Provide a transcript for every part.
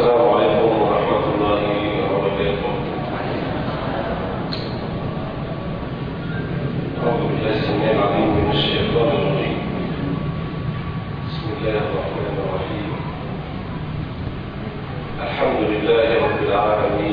السلام عليكم ورحمة الله وبركاته. أعوذ بالله السميع العليم من الشيطان الرجيم. بسم الله الرحمن الرحيم. الحمد لله رب العالمين.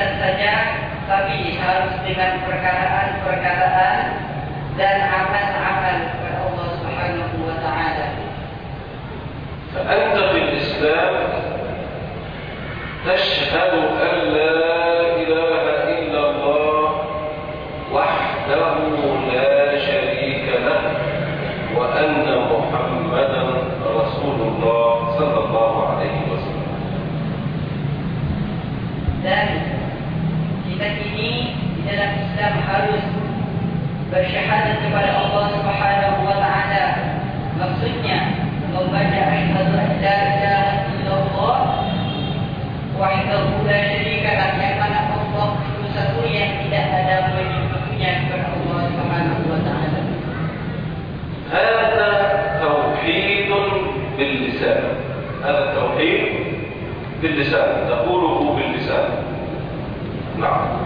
bisa saja tapi harus dengan perkataan-perkataan dan amal-amal kepada Allah Subhanahu wa taala. فأنت في الإسلام تشهد أن لا إله إلا الله وحده لا شريك له وأن محمدا رسول الله صلى الله عليه وسلم dalam Islam harus bersyahadat kepada Allah Subhanahu wa taala. Maksudnya membaca asyhadu an la ilaha illallah wahdahu la syarika lah yang mana Allah itu satu yang tidak ada penyekutunya kepada Allah Subhanahu wa taala. هذا توحيد باللسان هذا التوحيد باللسان تقوله باللسان نعم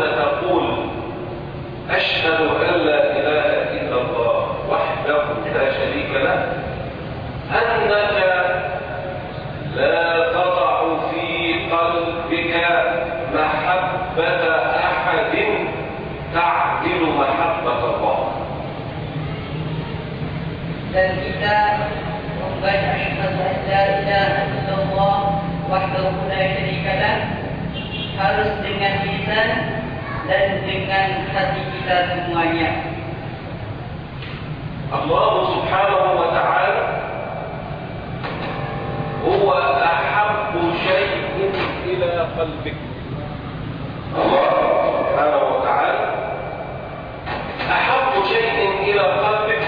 أشهد أن لا إله إلا الله وحده لا شريك له أنك لا تضع في قلبك محبة أحد تعدل محبة الله kita membaca asyhadu an la ilaha illallah wahdahu la syarika lah harus dengan lisan dan dengan hati kita semuanya. Allah Subhanahu wa taala huwa ahabbu shay'in ila qalbik. Allah Subhanahu wa taala ahabbu shay'in ila qalbik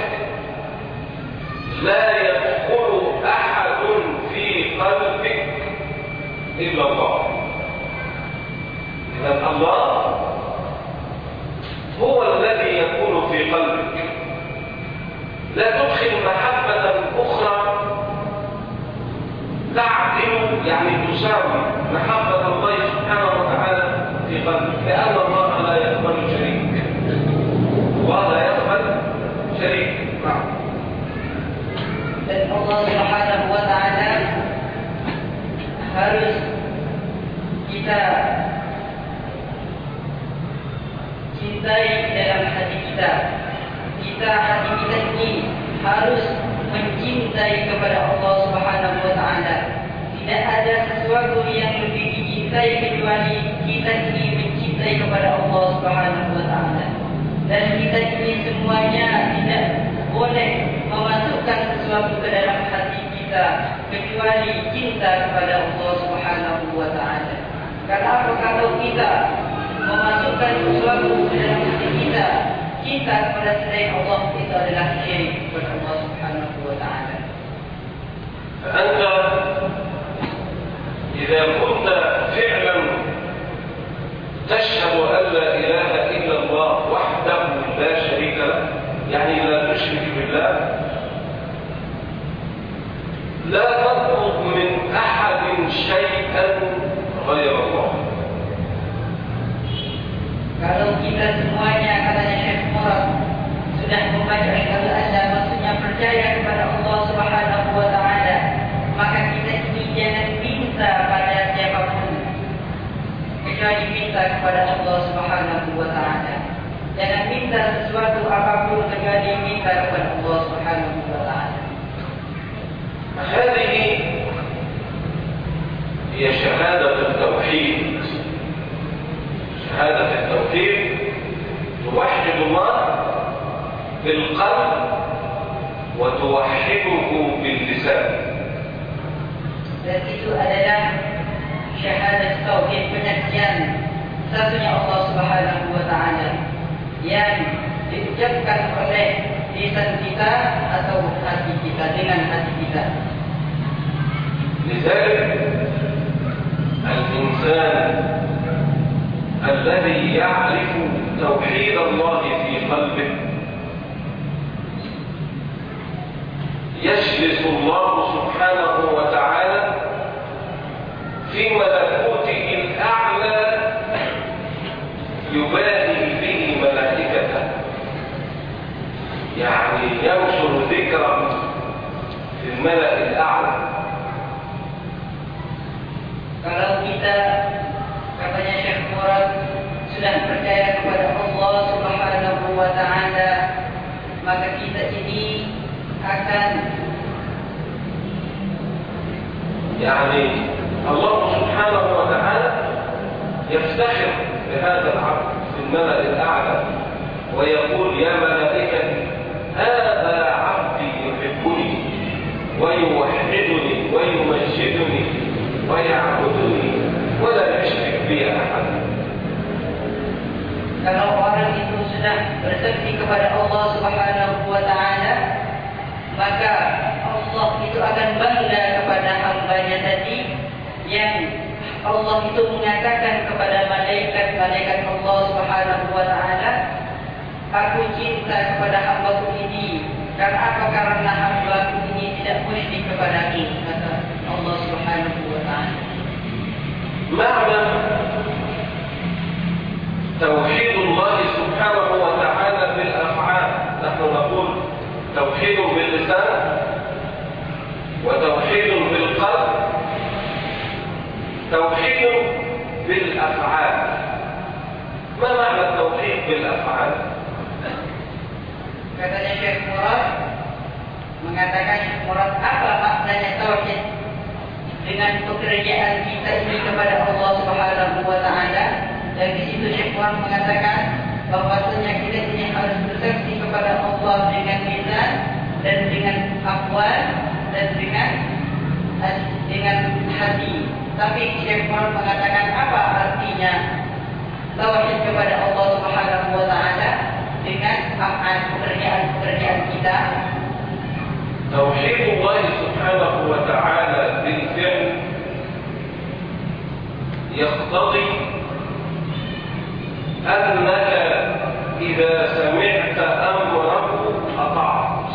la yadkhulu ahadun fi qalbik illa Allah. إذا الله هو الذي يكون في قلبك. لا تدخل محبة أخرى. تعدل يعني تساوي محبة الله سبحانه وتعالى في قلبك. لأن الله لا يقبل شريك. الله لا يقبل شريك. نعم. Subhanahu wa taala harus kita kita. Kita hati kita ini harus mencintai kepada Allah Subhanahu wa taala. Tidak ada sesuatu yang lebih dicintai kecuali kita ini mencintai kepada Allah Subhanahu wa taala. Dan kita ini semuanya tidak boleh memasukkan sesuatu ke dalam hati kita kecuali cinta kepada Allah Subhanahu wa taala. Kenapa kalau kita memasukkan sesuatu ke dalam hati kita, cinta kepada selain Allah itu adalah syirik kepada Allah Subhanahu wa taala. فأنت إذا كنت فعلا تشهد أن لا إله إلا الله وحده لا شريك له يعني لا تشرك بالله لا تطلب من أحد شيئا غير الله Kalau kita semuanya katanya Syekh Murad sudah membaca asyhadu an la maksudnya percaya kepada Allah Subhanahu wa taala, maka kita ini jangan minta pada siapapun kecuali minta kepada Allah Subhanahu wa taala. Jangan minta sesuatu apapun kecuali minta kepada Allah Subhanahu wa taala. هذه هي شهادة التوحيد شهادة التوحيد توحد الله في القلب وتوحده في باللسان لذلك أدلاً شهادة التوحيد من الكيان سبني الله سبحانه وتعالى يعني diucapkan عليه في kita atau في kita dengan hati kita. Lisan, al-insan الذي يعرف توحيد الله في قلبه. يجلس الله سبحانه وتعالى في ملكوته الأعلى يباهي به ملائكته. يعني ينشر ذكره في الملأ الأعلى. Kalau kita katanya Syekh Murad sudah percaya kepada Allah Subhanahu wa taala maka kita ini akan يعني الله سبحانه وتعالى يفتخر بهذا العبد في الملأ الأعلى ويقول يا ملائكتي هذا عبدي يحبني ويوحدني ويمجدني ويعبدني Kalau orang itu sudah berzikir kepada Allah Subhanahu wa taala, maka Allah itu akan bangga kepada hambanya tadi yang Allah itu mengatakan kepada malaikat-malaikat Allah Subhanahu wa taala, "Aku cinta kepada hambaku ini, karena apa? Karena hambaku ini tidak boleh kepadaku." Kata Allah Subhanahu wa taala. Ma'lam توحيد الله سبحانه وتعالى بالأفعال نحن نقول توحيد باللسان وتوحيد بالقلب توحيد بالأفعال ما معنى التوحيد بالأفعال Katanya Syekh Murad mengatakan Syekh Murad apa maknanya tauhid dengan pekerjaan kita ini kepada Allah Subhanahu wa taala dan di situ Syekh Murad mengatakan bahwasanya kita ini harus bersaksi kepada Allah dengan lisan dan dengan akwal dan dengan dengan hati. Tapi Syekh Murad mengatakan apa artinya tauhid kepada Allah Subhanahu wa taala dengan af'al pekerjaan-pekerjaan kita توحيد الله سبحانه وتعالى بالفعل يقتضي أنك إذا سمعت أمره أطعت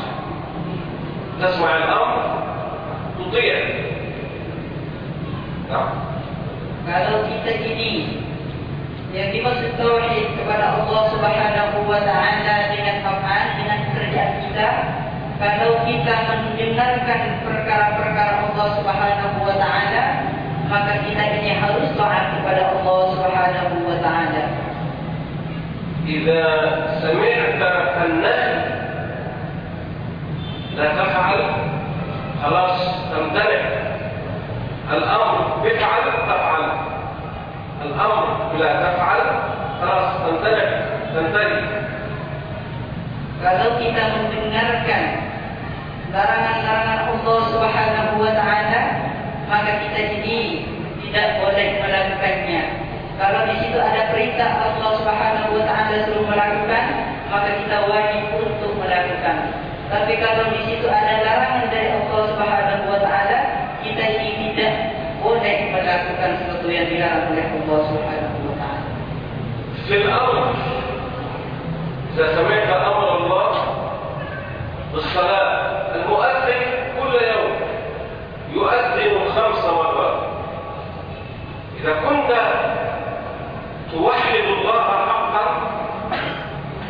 تسمع الأمر تطيع نعم Kalau kita ini yang dimaksud tauhid kepada Allah Subhanahu wa taala dengan af'al dengan pekerjaan kita kalau kita mendengarkan perkara-perkara Allah Subhanahu wa taala maka kita ini harus taat kepada Allah Subhanahu wa taala إذا سمعت النهي لا تفعل خلاص تمتنع الأمر افعل تفعل الأمر لا تفعل خلاص تمتنع تنتهي kalau kita mendengarkan larangan-larangan Allah Subhanahu wa taala maka kita ini tidak boleh melakukannya. Kalau di situ ada perintah Allah Subhanahu wa taala suruh melakukan, maka kita wajib untuk melakukan. Tapi kalau di situ ada larangan dari Allah Subhanahu wa taala, kita ini tidak boleh melakukan sesuatu yang dilarang oleh Allah Subhanahu wa taala. في الأمر إذا سمعت أمر الله بالصلاة المؤذن كل يوم يؤذن خمس مرات إذا كنت توحد الله حقا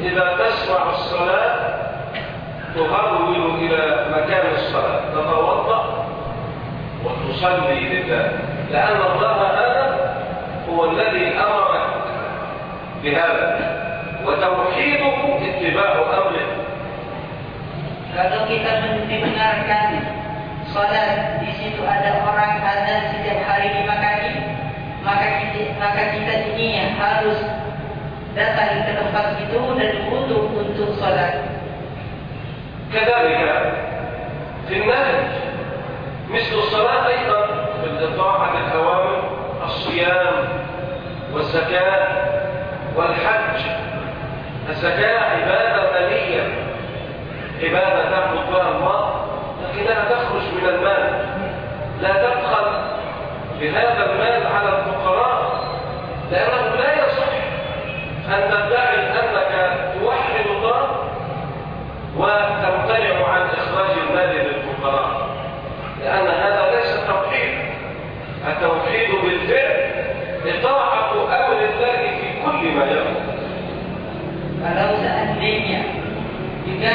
إذا تسمع الصلاة تهرول إلى مكان الصلاة تتوضأ وتصلي لله لأن الله هذا هو الذي أمرك بهذا وتوحيده اتباع أمره. Kalau kita mendengarkan salat di situ ada orang azan setiap hari lima kali, maka kita, ini harus datang ke tempat itu dan wudhu untuk salat. كذلك في النهج مثل الصلاة أيضا بالإطاعة الأوامر الصيام والزكاة والحج الزكاة عبادة مالية عبادة تعبد بها الله لكنها تخرج من المال لا تبخل بهذا المال على الفقراء لأنه لا يصح أن تدعي أنك توحد الله وتمتنع عن إخراج المال للفقراء. لأن هذا ليس التوحيد. التوحيد بالفعل إطاعة أمر الله في كل ما يأمر Kalau seandainya juga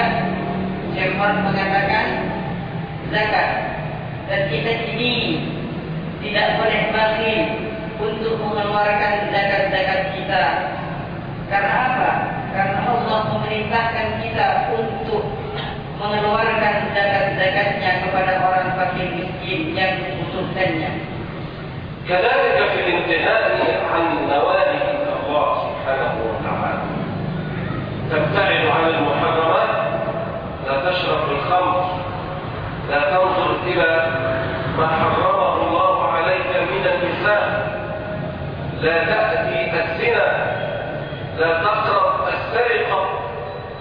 Umar mengatakan zakat dan kita ini tidak boleh untuk mengeluarkan zakat-zakat kita. Karena apa? Karena Allah memerintahkan kita untuk mengeluarkan zakat-zakatnya kepada orang fakir miskin yang membutuhkannya. كذلك في الانتهاء عن نواهي الله سبحانه وتعالى تبتعد عن المحرمات لا تشرب الخمر لا تنظر إلى ما حرمه لا تأتي الزنا لا تقرب السرقة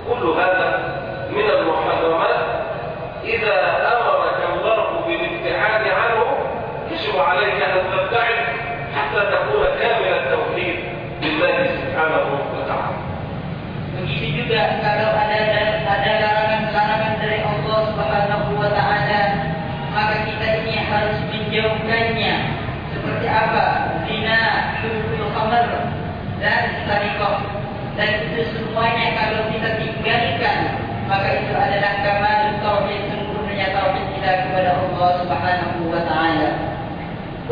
كل هذا من المحرمات إذا أمرك الله بالابتعاد عنه يجب عليك أن تبتعد حتى تكون كامل التوحيد لله سبحانه وتعالى Begitu juga kalau ada ada larangan-larangan dari Allah Subhanahu wa taala, maka kita ini harus menjauhkannya. Seperti apa? Khamr dan sarikoh. Dan itu semuanya kalau kita tinggalkan, maka itu adalah kamal tauhid sempurnanya tauhid kita kepada Allah Subhanahu wa taala.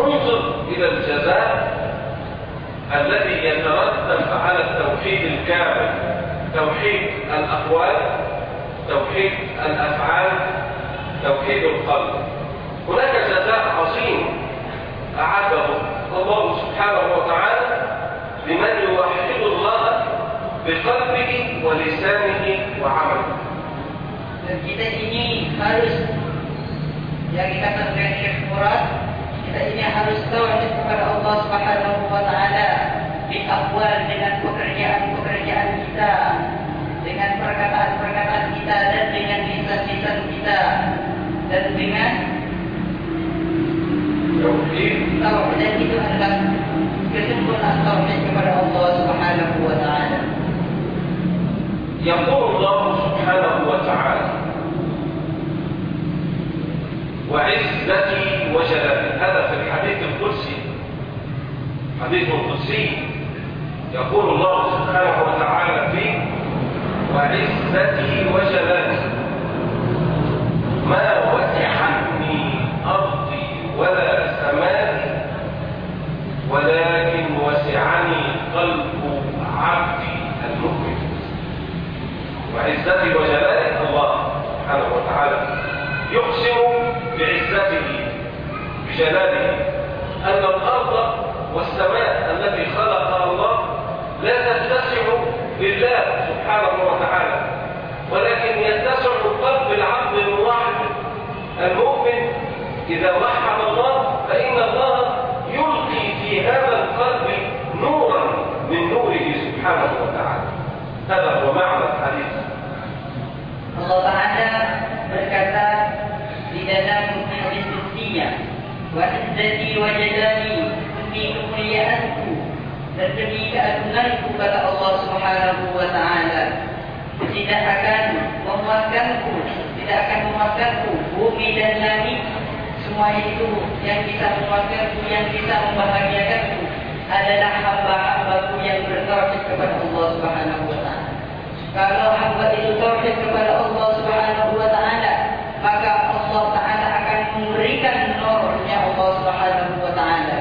انظر إلى الجزاء الذي يترتب على التوحيد الكامل توحيد الأقوال توحيد الأفعال توحيد القلب هناك جزاء عظيم أعده الله سبحانه وتعالى لمن يوحد الله بقلبه ولسانه وعمله Dan kita ini harus yang dikatakan dengan Syekh Murad, kita ini harus tauhid kepada Allah Subhanahu wa taala di akwal dengan pekerjaan-pekerjaan kita, dengan perkataan-perkataan kita dan dengan lisan-lisan kita dan dengan taala. يقول الله سبحانه وتعالى وعزتي وجلالي. هذا في الحديث القدسي. حديث قدسي يقول الله سبحانه وتعالى فيه وعزتي وجلالي. ما وسعني أرضي ولا ولكن وسعني قلب عبدي المؤمن. وعزتي وجلالي الله سبحانه وتعالى يقسم بعزته بجلاله أن الأرض والسماء التي خلقها الله لا تتسع لله سبحانه وتعالى ولكن يتسع قلب العبد الموحد المؤمن. إذا وحد الله فإن الله في هذا القلب نورا من نوره سبحانه وتعالى هذا هو معنى الحديث Allah Ta'ala berkata di dalam hadis Qudsiya wa izzati wa jalali demi kemuliaanku dan demi keagunganku kata Allah Subhanahu wa taala tidak akan memakanku tidak akan memakanku bumi dan langit Semua itu yang bisa memuaskanku, yang bisa membahagiakanku adalah hamba-hambaku yang bertauhid kepada Allah Subhanahu wa taala. Kalau hamba itu tauhid kepada Allah Subhanahu wa taala, maka Allah taala akan memberikan nurnya Allah Subhanahu wa taala.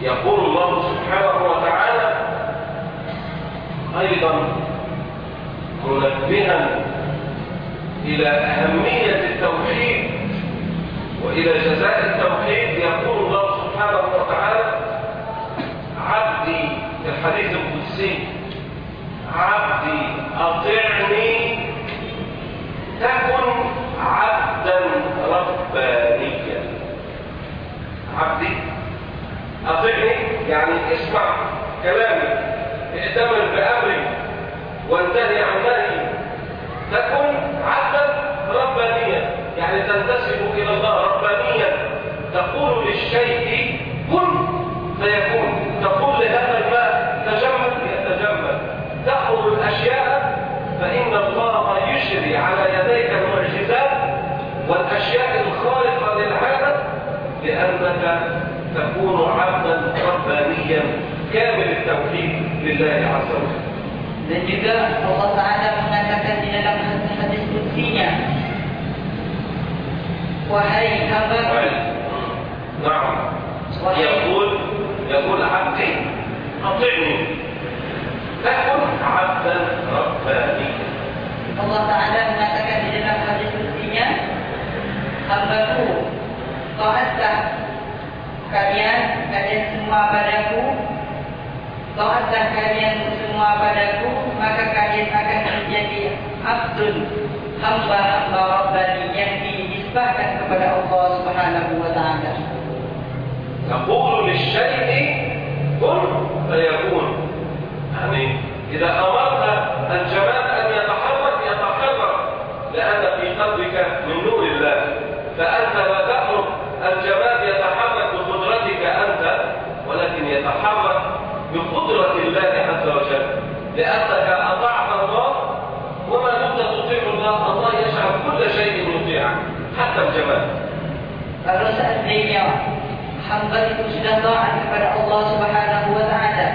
يقول الله سبحانه وتعالى أيضا منبها إلى أهمية التوحيد وإلى جزاء التوحيد يقول الله سبحانه وتعالى عبدي في الحديث القدسي عبدي أطعني تكن عبدا ربانيا. عبدي أطعني يعني اسمع كلامي ائتمر بأمري وانتهي عن نهي تكن عبدا ربانيا يعني تنتسب تقول للشيء كن فيكون. تقول لهذا الماء تجمد يتجمد تأمر الأشياء فإن الله يجري على يديك المعجزات والأشياء الخارقة للعادة لأنك تكون عبدا ربانيا كامل التوحيد لله عز وجل. Dan juga Allah Ta'ala mengatakan di dalam hadis kutsinya Wahai hamba نعم يقول يقول عبدي أطعني تكن عبدا ربانيا Allah Ta'ala mengatakan di dalam hadis kutsinya Hambaku Taatlah kalian Kalian semua padaku Taatlah kalian semua padaku Maka kalian akan menjadi Abdul Hamba-hamba Rabbani Yang dinisbahkan kepada Allah Subhanahu wa ta'ala تقول للشيء كن فيكون. يعني إذا أمرت الجماد أن يتحرك يتحرك لأن في قلبك من نور الله. فأنت لا تأمر الجماد يتحرك بقدرتك أنت ولكن يتحرك بقدرة الله عز وجل. لأنك أطعت الله وما دمت تطيع الله الله يجعل كل شيء يطيعك حتى Kalau seandainya hamba itu sudah taat kepada Allah Subhanahu wa taala,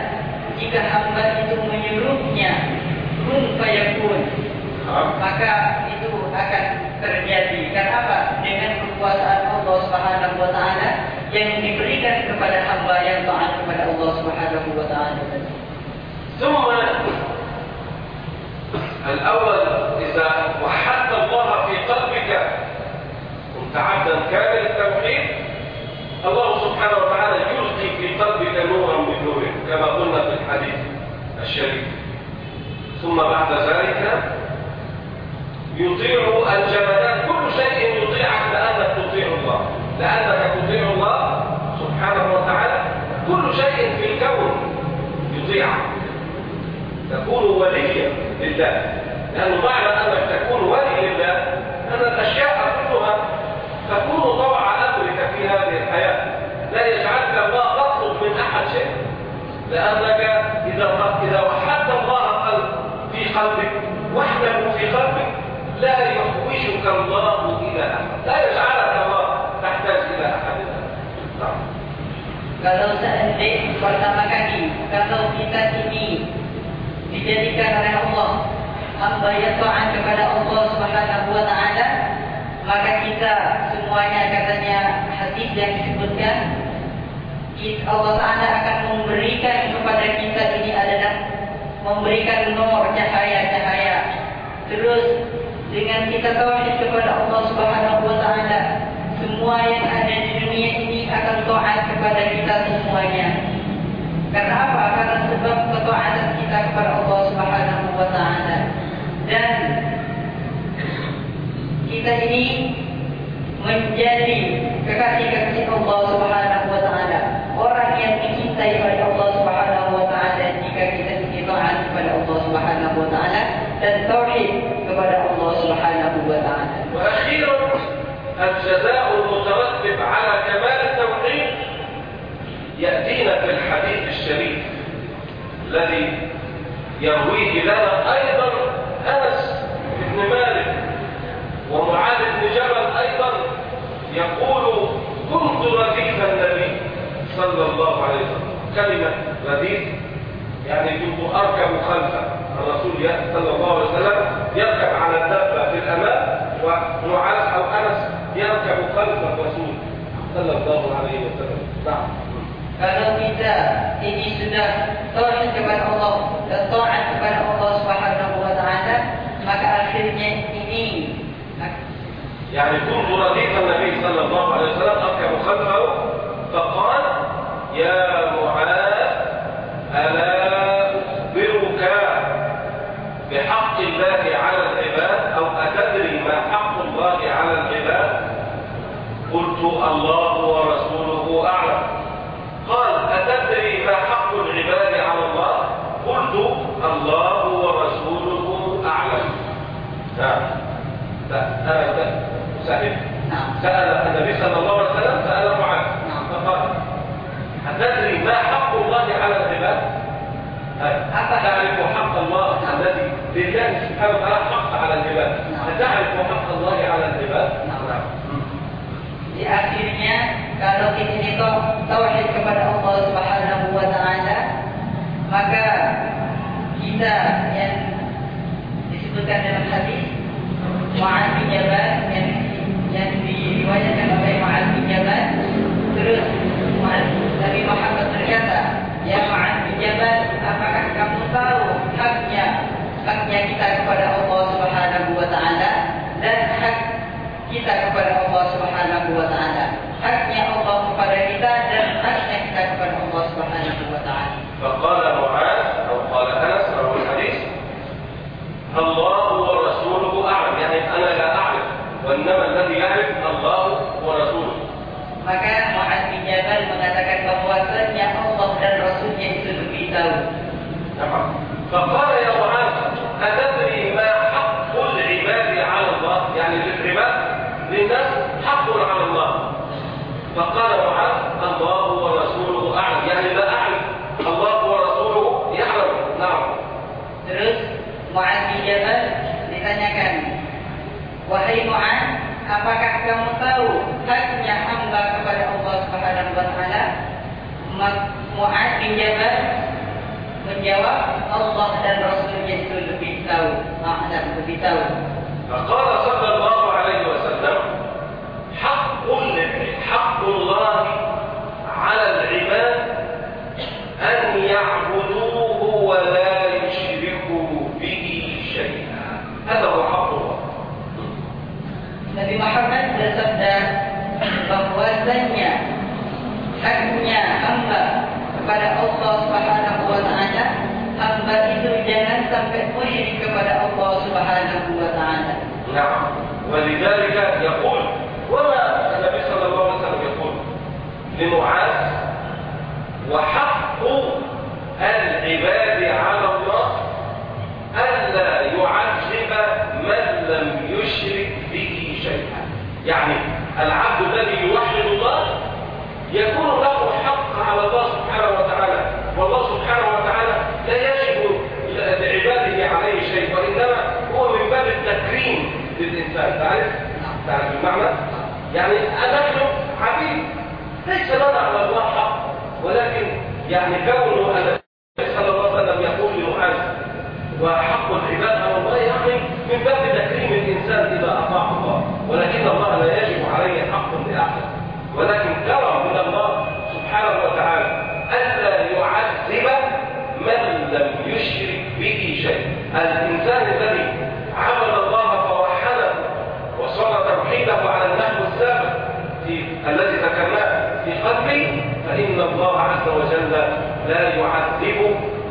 jika hamba itu menyuruhnya kun fayakun, maka itu akan terjadi. Karena apa? Dengan kekuasaan Allah Subhanahu wa taala yang diberikan kepada hamba yang taat kepada Allah Subhanahu wa taala. ثم الأول إذا وحدت الله في قلبك كنت عبدا كامل التوحيد الله سبحانه وتعالى يلقي في قلبك نورا من نوره كما قلنا في الحديث الشريف. ثم بعد ذلك يطيع الجمادات كل شيء يطيعك لأنك تطيع الله. لأنك تطيع الله سبحانه وتعالى. كل شيء في الكون يطيعك. تكون وليا لله. لأنه معنى أنك تكون ولي لله. أن الأشياء كلها تكون أمرك في هذه الحياة. لا يجعلك الله تطلب من أحد شيء لأنك إذا إذا وحدت الله قلب في قلبك وحده في قلبك لا يحوجك الله إلى أحد. لا يجعلك الله تحتاج إلى أحد. نعم. Kalau seandainya pertama kali, kalau kita ini dijadikan oleh Allah hamba yang taat kepada Allah Subhanahu wa taala, maka kita semuanya katanya hadis yang disebutkan Allah Taala akan memberikan kepada kita ini adalah memberikan nur cahaya-cahaya. Terus dengan kita tauhid kepada Allah Subhanahu wa taala, semua yang ada di dunia ini akan taat kepada kita semuanya. Karena apa? Karena sebab ketaatan kita kepada Allah Subhanahu wa taala. Dan kita ini menjadi kekasih-kekasih Allah Subhanahu wa taala. Orang yang dicintai oleh Allah Subhanahu wa taala jika kita taat kepada Allah Subhanahu wa taala dan tauhid kepada Allah Subhanahu wa taala. وأخيرا الجزاء المترتب على كمال التوحيد يأتينا في الحديث الشريف الذي يرويه لنا أيضا أنس بن مالك ومعاذ بن جبل أيضا يقول كنت رديف النبي صلى الله عليه وسلم. كلمة رديف يعني كنت أركب خلف الرسول صلى الله عليه وسلم يركب على الدابة في الأمام ومعاذ أو أنس يركب خلف الرسول صلى الله عليه وسلم. نعم. Kalau kita ini sudah tauhid kepada Allah dan taat kepada Allah Subhanahu wa taala, maka akhirnya يعني كنت رديف النبي صلى الله عليه وسلم أركب خلفه فقال يا معاذ ألا أخبرك بحق الله على العباد أو أتدري ما حق الله على العباد؟ قلت الله ورسوله أعلم. قال أتدري ما حق العباد على الله؟ قلت الله ورسوله أعلم. نعم. سأل سأل سأل النبي صلى الله عليه وسلم سأل معاذ فقال أتدري ما حق الله على العباد؟ تعرف حق الله الذي لله سبحانه وتعالى حق على العباد أتعرف حق الله على العباد؟ نعم Di akhirnya kalau kita ini tauhid kepada Allah Subhanahu wa taala maka kita yang disebutkan dalam hadis Mu'ad bin Jabal yang yang diriwayatkan oleh Mu'ad bin Jabal terus Nabi Muhammad berkata ya Mu'ad bin Jabal apakah kamu tahu haknya haknya kita kepada Allah Subhanahu wa taala dan hak kita kepada Allah Subhanahu wa taala maka Mu'ad bin Jabal mengatakan bahwasanya Allah dan Rasulnya itu lebih tahu فقال يا معاذ أتدري ما حق العباد على الله يعني للعباد للناس حق على الله فقال معاذ الله ورسوله أعلم يعني لا أعلم الله ورسوله يعلم نعم terus Mu'ad bin Jabal ditanyakan wahai Mu'ad apakah kamu tahu haknya hamba kepada Allah Subhanahu wa taala Mu'ad bin Jabal menjawab Allah dan Rasulnya itu lebih tahu Ma'lam lebih tahu فقال صلى الله عليه وسلم حق حق الله على العباد أن يعبدوه ولا Nabi Muhammad bersabda bahwasanya يعني العبد الذي يوحد الله يكون له حق على الله سبحانه وتعالى والله سبحانه وتعالى لا يجب لعباده عليه شيء وإنما هو من باب التكريم للإنسان تعرف؟ تعرف المعنى؟ يعني نحن عبيد ليس لنا على الله حق ولكن يعني كونه النبي صلى الله عليه وسلم يقول لمعاذ وحق لا يعذب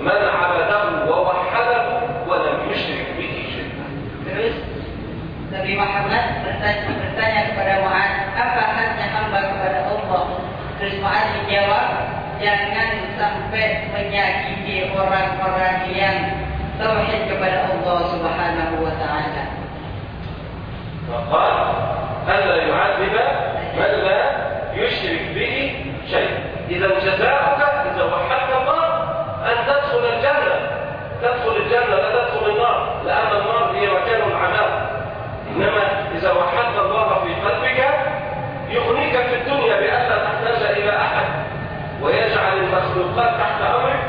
من عبده ووحده ولم يشرك به شيئا. Terus Nabi Muhammad bertanya, bertanya kepada Mu'ad, apa haknya hamba kepada Allah? Terus Mu'ad menjawab, jangan sampai menyakiti orang-orang yang tauhid kepada Allah Subhanahu wa taala. فقال ألا يعذب من لا يشرك به شيء إذا تدخل الجنة. تدخل الجنة لا تدخل النار. لأن النار هي مكان العذاب. إنما إذا وحدت الله في قلبك يغنيك في الدنيا بأن لا تحتاج إلى أحد. ويجعل المخلوقات تحت أمرك.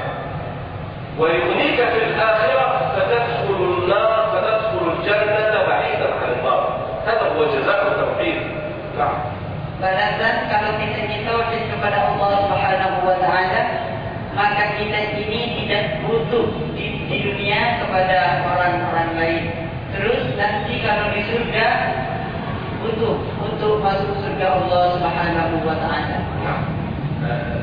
ويغنيك في الآخرة فتدخل النار فتدخل الجنة بعيدا عن النار. هذا هو جزاء التوحيد. نعم. Balasan kalau kita kita kepada Allah Subhanahu wa taala. maka kita ini tidak butuh di, di dunia kepada orang-orang lain. Terus nanti kalau di surga butuh untuk masuk surga Allah Subhanahu wa taala. Nah, eh,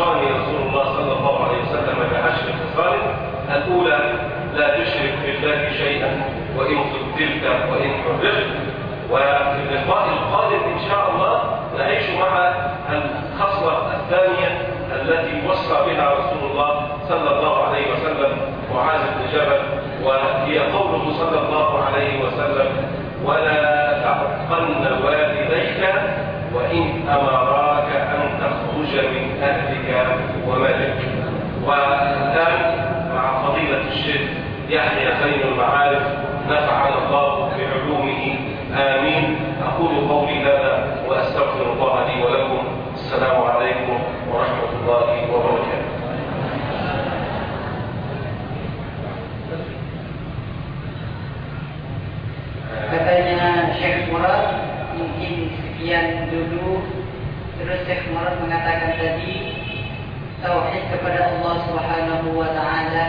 أوصاني رسول الله صلى الله عليه وسلم بعشر خصال الأولى لا تشرك بالله شيئا وإن قتلت وإن حرقت. وفي اللقاء القادم إن شاء الله نعيش مع الخصلة الثانية التي وصى بها رسول الله صلى الله عليه وسلم معاذ بن جبل وهي قوله صلى الله عليه وسلم ولا تعقن والديك وإن أمراك أن تخرج من أهلك ومالك. والآن مع فضيلة الشيخ يحيى زين المعارف. نفعنا الله بعلومه. آمين. أقول قولي هذا وأستغفر الله لي ولكم. السلام عليكم ورحمة الله وبركاته. Katanya Syekh Murad mungkin sekian dulu terus Syekh Murad mengatakan tadi tauhid kepada Allah Subhanahu wa taala.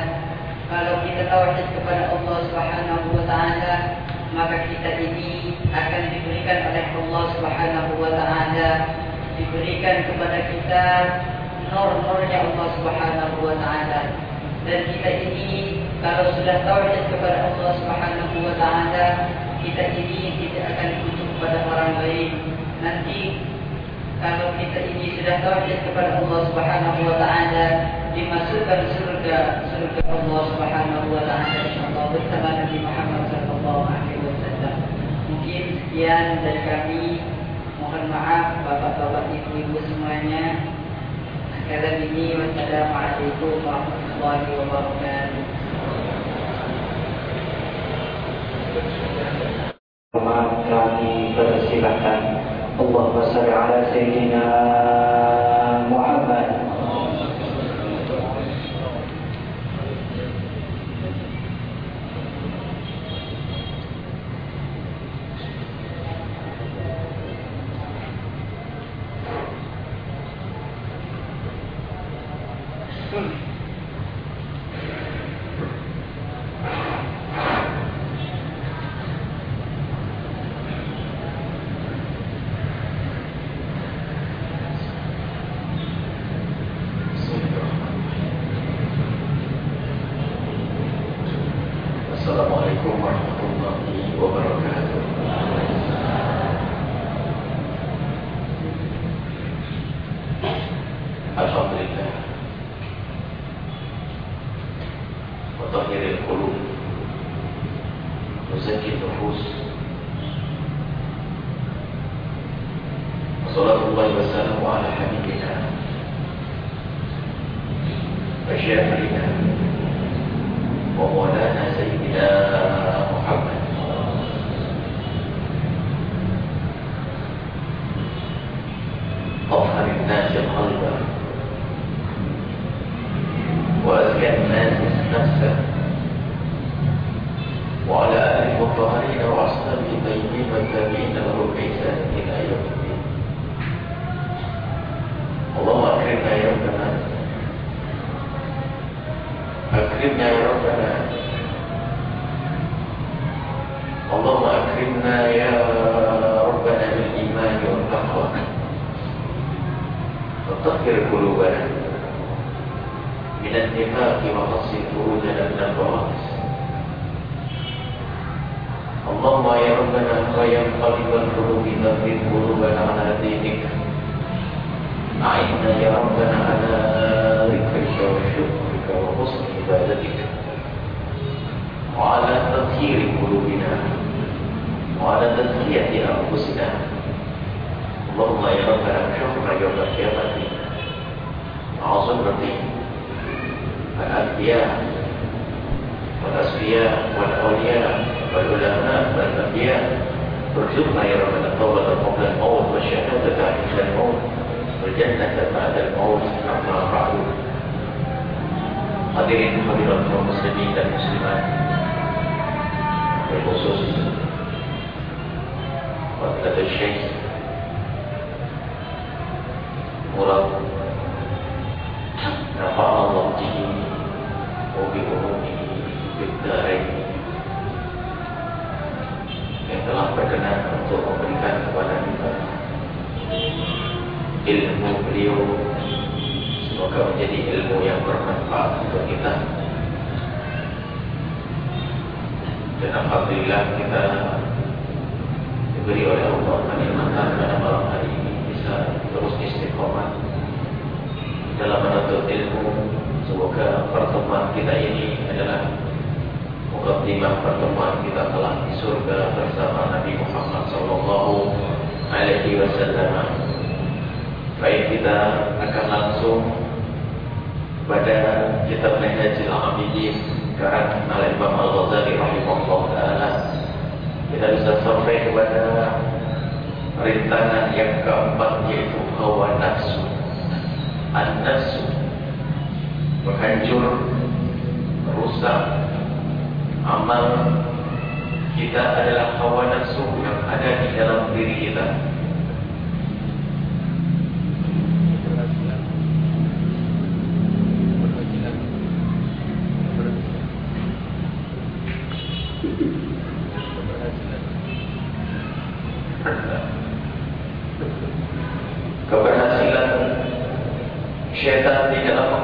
Kalau kita tauhid kepada Allah Subhanahu wa taala maka kita ini akan diberikan oleh Allah Subhanahu wa taala. Diberikan kepada kita nur-nurnya Allah Subhanahu wa taala. Dan kita ini kalau sudah tauhid kepada Allah Subhanahu wa taala kita ini tidak akan butuh kepada orang lain. Nanti kalau kita ini sudah tauhid kepada Allah Subhanahu wa taala dimasukkan surga surga Allah Subhanahu wa taala insyaallah bersama Nabi Muhammad sallallahu alaihi wasallam. Mungkin sekian dari kami. Mohon maaf Bapak-bapak Ibu-ibu semuanya. Sekali ini wassalamualaikum warahmatullahi wabarakatuh. kami persilahkan Allahumma salli ala Sayyidina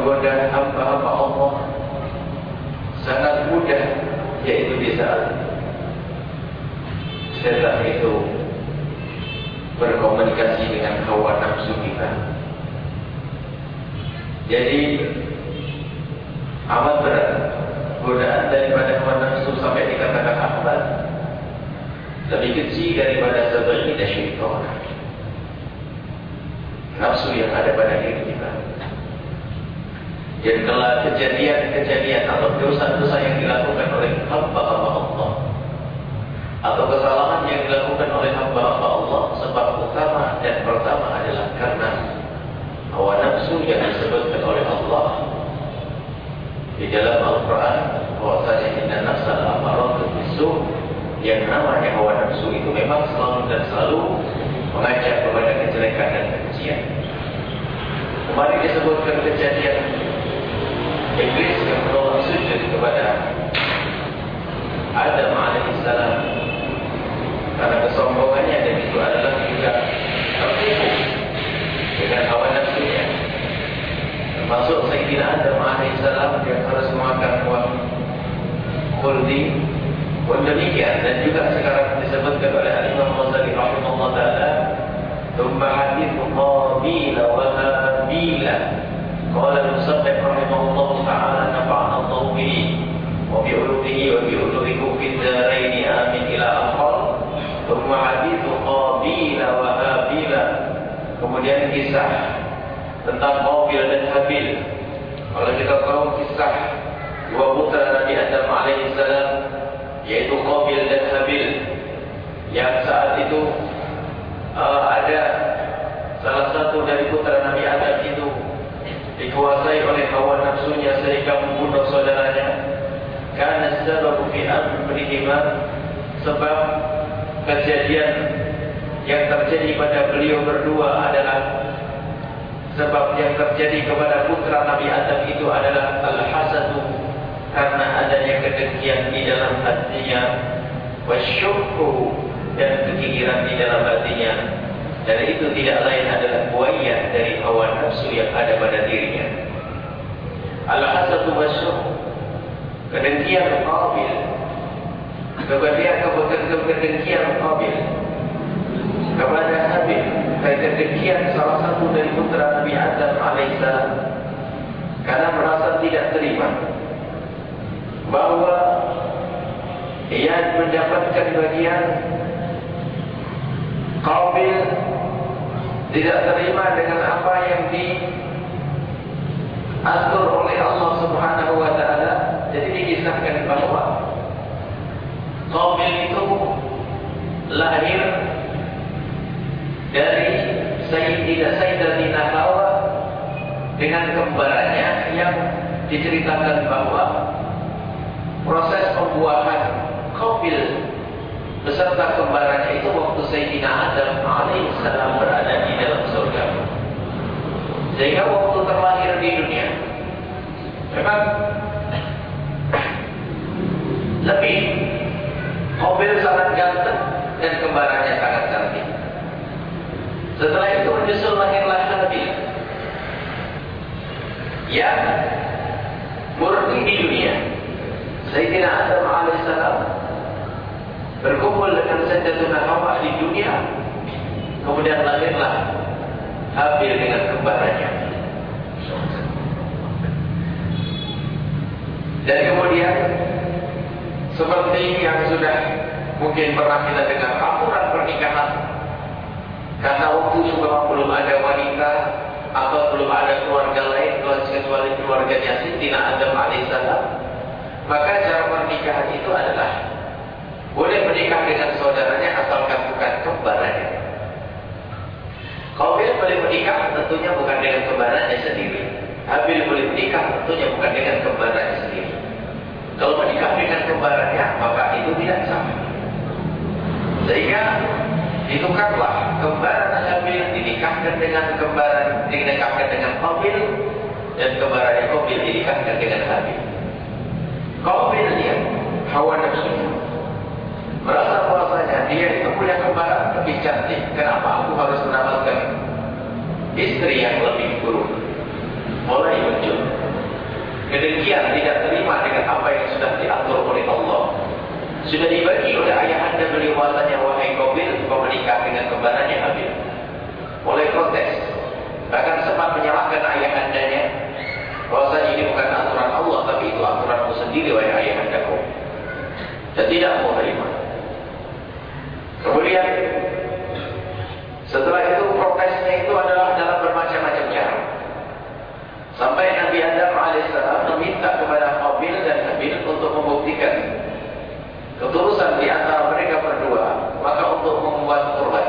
menggoda hamba-hamba Allah sangat mudah yaitu di saat setelah itu berkomunikasi dengan hawa nafsu kita. Jadi amat berat godaan daripada hawa nafsu sampai dikatakan akbar lebih kecil daripada sebagian syaitan. Nafsu yang ada pada diri Dan kalau kejadian-kejadian atau dosa-dosa yang dilakukan oleh hamba-hamba Allah. Atau kesalahan yang dilakukan oleh hamba-hamba Allah sebab utama dan pertama adalah karena hawa nafsu yang disebutkan oleh Allah. Di dalam Al-Quran bahwasanya inna nafsa al-amaratu bisu yang namanya hawa nafsu itu memang selalu dan selalu mengajak kepada kejelekan dan kebencian. Kemarin disebutkan kejadian Iblis mendorong sujud kepada Adam alaihissalam karena kesombongannya dan itu adalah juga tertipu dengan hawa nafsunya termasuk Sayyidina Adam alaihissalam yang harus memakan uang khuldi pun demikian dan juga sekarang disebutkan oleh Imam Ghazali rahimahullah taala tumma hadithu qabila wa habila قال المصدق رحمه الله تعالى نفعنا الله به وبعلومه وبعلومه في الدارين آمين إلى آخر ثم حديث قابيل وهابيل kemudian kisah tentang Qabil dan Habil kalau kita tahu kisah dua putra Nabi Adam alaihissalam yaitu Qabil dan Habil yang saat itu uh, ada salah satu dari putra Nabi Adam itu dikuasai oleh hawa nafsunya sehingga membunuh saudaranya. Karena sebab fi amrihima sebab kejadian yang terjadi pada beliau berdua adalah sebab yang terjadi kepada putra Nabi Adam itu adalah al-hasadu karena adanya kedengkian di dalam hatinya wasyukru dan kegigiran di dalam hatinya dan itu tidak lain adalah buaya dari hawa nafsu yang ada pada dirinya. Al-hasadu wasyukru kedengkian qabil. Kemudian kedengkian qabil. Kepada Habib kedengkian salah satu dari putra Nabi Adam alaihissalam karena merasa tidak terima bahwa ia mendapatkan bagian Qabil tidak terima dengan apa yang diatur oleh Allah Subhanahu wa taala. Jadi dikisahkan bahwa Qabil itu lahir dari Sayyidina Sayyidatina Hawa dengan kembarannya yang diceritakan bahwa proses pembuahan Qabil beserta kembarannya itu waktu Sayyidina Adam alaihissalam berada di. Sehingga waktu terlahir di dunia memang lebih Qabil sangat ganteng dan kembarannya sangat cantik. Setelah itu menyusul lahirlah Habil yang murni di dunia. Sayyidina Adam alaihissalam berkumpul dengan Sayyidatuna Hawa di dunia. Kemudian lahirlah Habil dengan kembarannya. Dan kemudian seperti yang sudah mungkin pernah kita dengar aturan pernikahan karena waktu juga belum ada wanita atau belum ada keluarga lain kecuali keluarganya Sayyidina Adam alaihissalam maka cara pernikahan itu adalah boleh menikah dengan saudaranya asalkan bukan kembarannya. Qabil boleh menikah tentunya bukan dengan kembarannya sendiri. Habil boleh menikah tentunya bukan dengan kembarannya sendiri. Kalau menikah dengan kembarannya maka itu tidak sama. Sehingga ditukarlah kembaran Habil dinikahkan dengan kembaran dinikahkan dengan Qabil dan kembarannya Qabil dinikahkan dengan Habil. Qabil dia hawa nafsunya merasa bahwasanya dia itu punya kembaran cantik. Kenapa aku harus mendapatkan istri yang lebih buruk? Mulai muncul kedengkian tidak terima dengan apa yang sudah diatur oleh Allah. Sudah dibagi oleh ayah anda beliau bahasanya wahai Qabil kau menikah dengan kembarannya Habil. Mulai protes. Bahkan sempat menyalahkan ayah andanya bahwasanya ini bukan aturan Allah tapi itu aturanmu sendiri wahai ayah anda kau. Dan tidak mau terima. Kemudian setelah itu protesnya itu adalah dalam bermacam-macam cara. Sampai Nabi Adam alaihissalam meminta kepada Qabil dan Habil untuk membuktikan ketulusan di antara mereka berdua, maka untuk membuat kurban.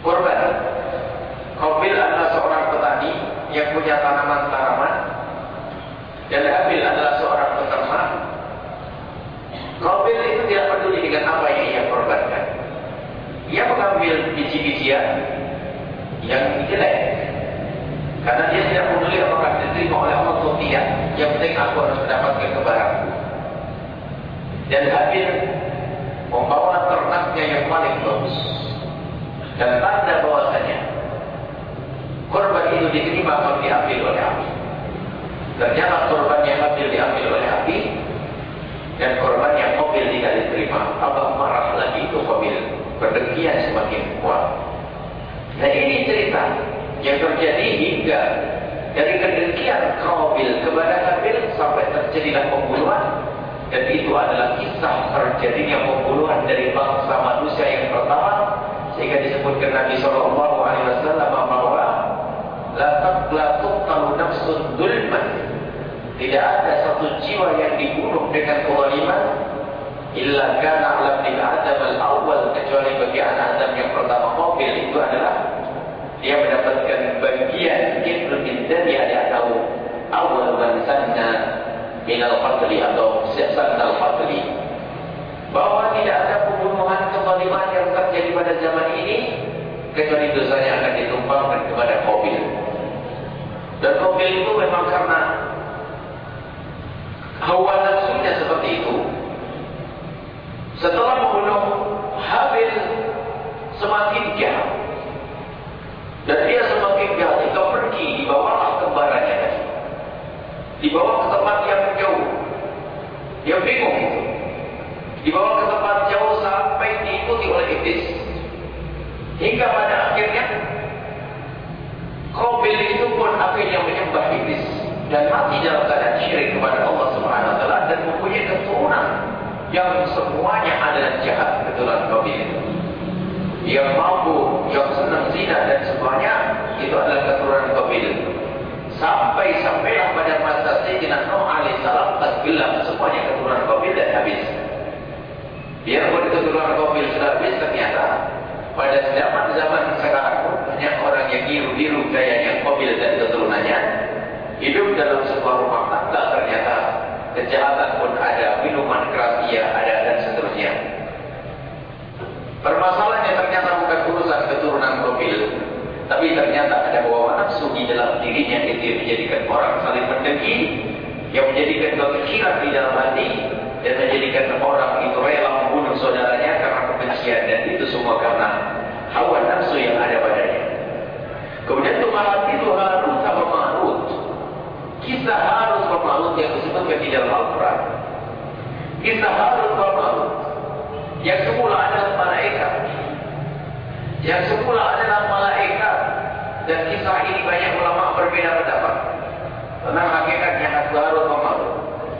Kurban. Qabil adalah seorang petani yang punya tanaman-tanaman dan Habil adalah seorang peternak Qabil itu tidak peduli dengan apa yang ia korbankan. Ia mengambil biji-bijian yang jelek. Karena dia tidak peduli apakah diterima oleh Allah atau tidak. Yang penting aku harus mendapatkan kebaranku. Dan Habil membawa ternaknya yang paling bagus. Dan tanda bahwasanya korban itu diterima atau diambil oleh Habil. Ternyata korbannya Habil diambil oleh Habil dan korban yang mobil tidak diterima. Berdengkian semakin kuat. Nah ini cerita yang terjadi hingga dari kedengkian Qabil kepada Habil sampai terjadilah pembunuhan dan itu adalah kisah terjadinya pembunuhan dari bangsa manusia yang pertama sehingga disebutkan Nabi Shallallahu Alaihi Wasallam bahwa la taqlatu nafsun dulman tidak ada satu jiwa yang dibunuh dengan kezaliman illa kana alam bin Adam al-awwal kecuali bagi anak Adam yang pertama Qabil itu adalah dia mendapatkan bagian kifl min dari atau awal man sanna min al-qatli atau sanna al-qatli bahwa tidak ada pembunuhan kezaliman yang terjadi pada zaman ini kecuali dosanya akan ditumpangkan kepada Qabil dan Qabil itu memang karena hawa nafsunya seperti itu setelah membunuh Habil semakin jauh dan dia semakin jauh jika pergi di bawah kembarannya. Tadi dibawa ke tempat yang jauh. Dia bingung dibawa ke tempat jauh sampai diikuti oleh iblis. Hingga pada akhirnya Qabil itu pun akhirnya menyembah iblis. Dan mati dalam keadaan syirik kepada Allah Subhanahu wa taala dan mempunyai keturunan yang semuanya adalah jahat keturunan Qabil itu. yang mampu, yang senang zina dan semuanya itu adalah keturunan Qabil. Sampai sampailah pada masa Sayyidina Nuh alaihissalam tenggelam semuanya keturunan Qabil dan habis. Biarpun keturunan Qabil sudah habis ternyata pada zaman-zaman sekarang banyak orang yang biru-biru gayanya Qabil dan keturunannya hidup dalam sebuah rumah tangga ternyata kejahatan pun ada, minuman keras iya ada dan seterusnya. Permasalahannya ternyata bukan urusan keturunan profil, tapi ternyata ada bawa nafsu di dalam dirinya yang menjadikan orang saling mendengki, yang menjadikan kefikiran di dalam hati, dan menjadikan orang itu rela membunuh saudaranya karena kebencian dan itu semua karena hawa nafsu yang ada padanya. Kemudian malam itu Marut. Kisah Harut sama Marut yang disebutkan di dalam Al-Quran. Kisah Harut sama Marut yang semula adalah malaikat. Yang semula adalah malaikat. Dan kisah ini banyak ulama berbeda pendapat. Tentang hakikatnya Harut sama Marut.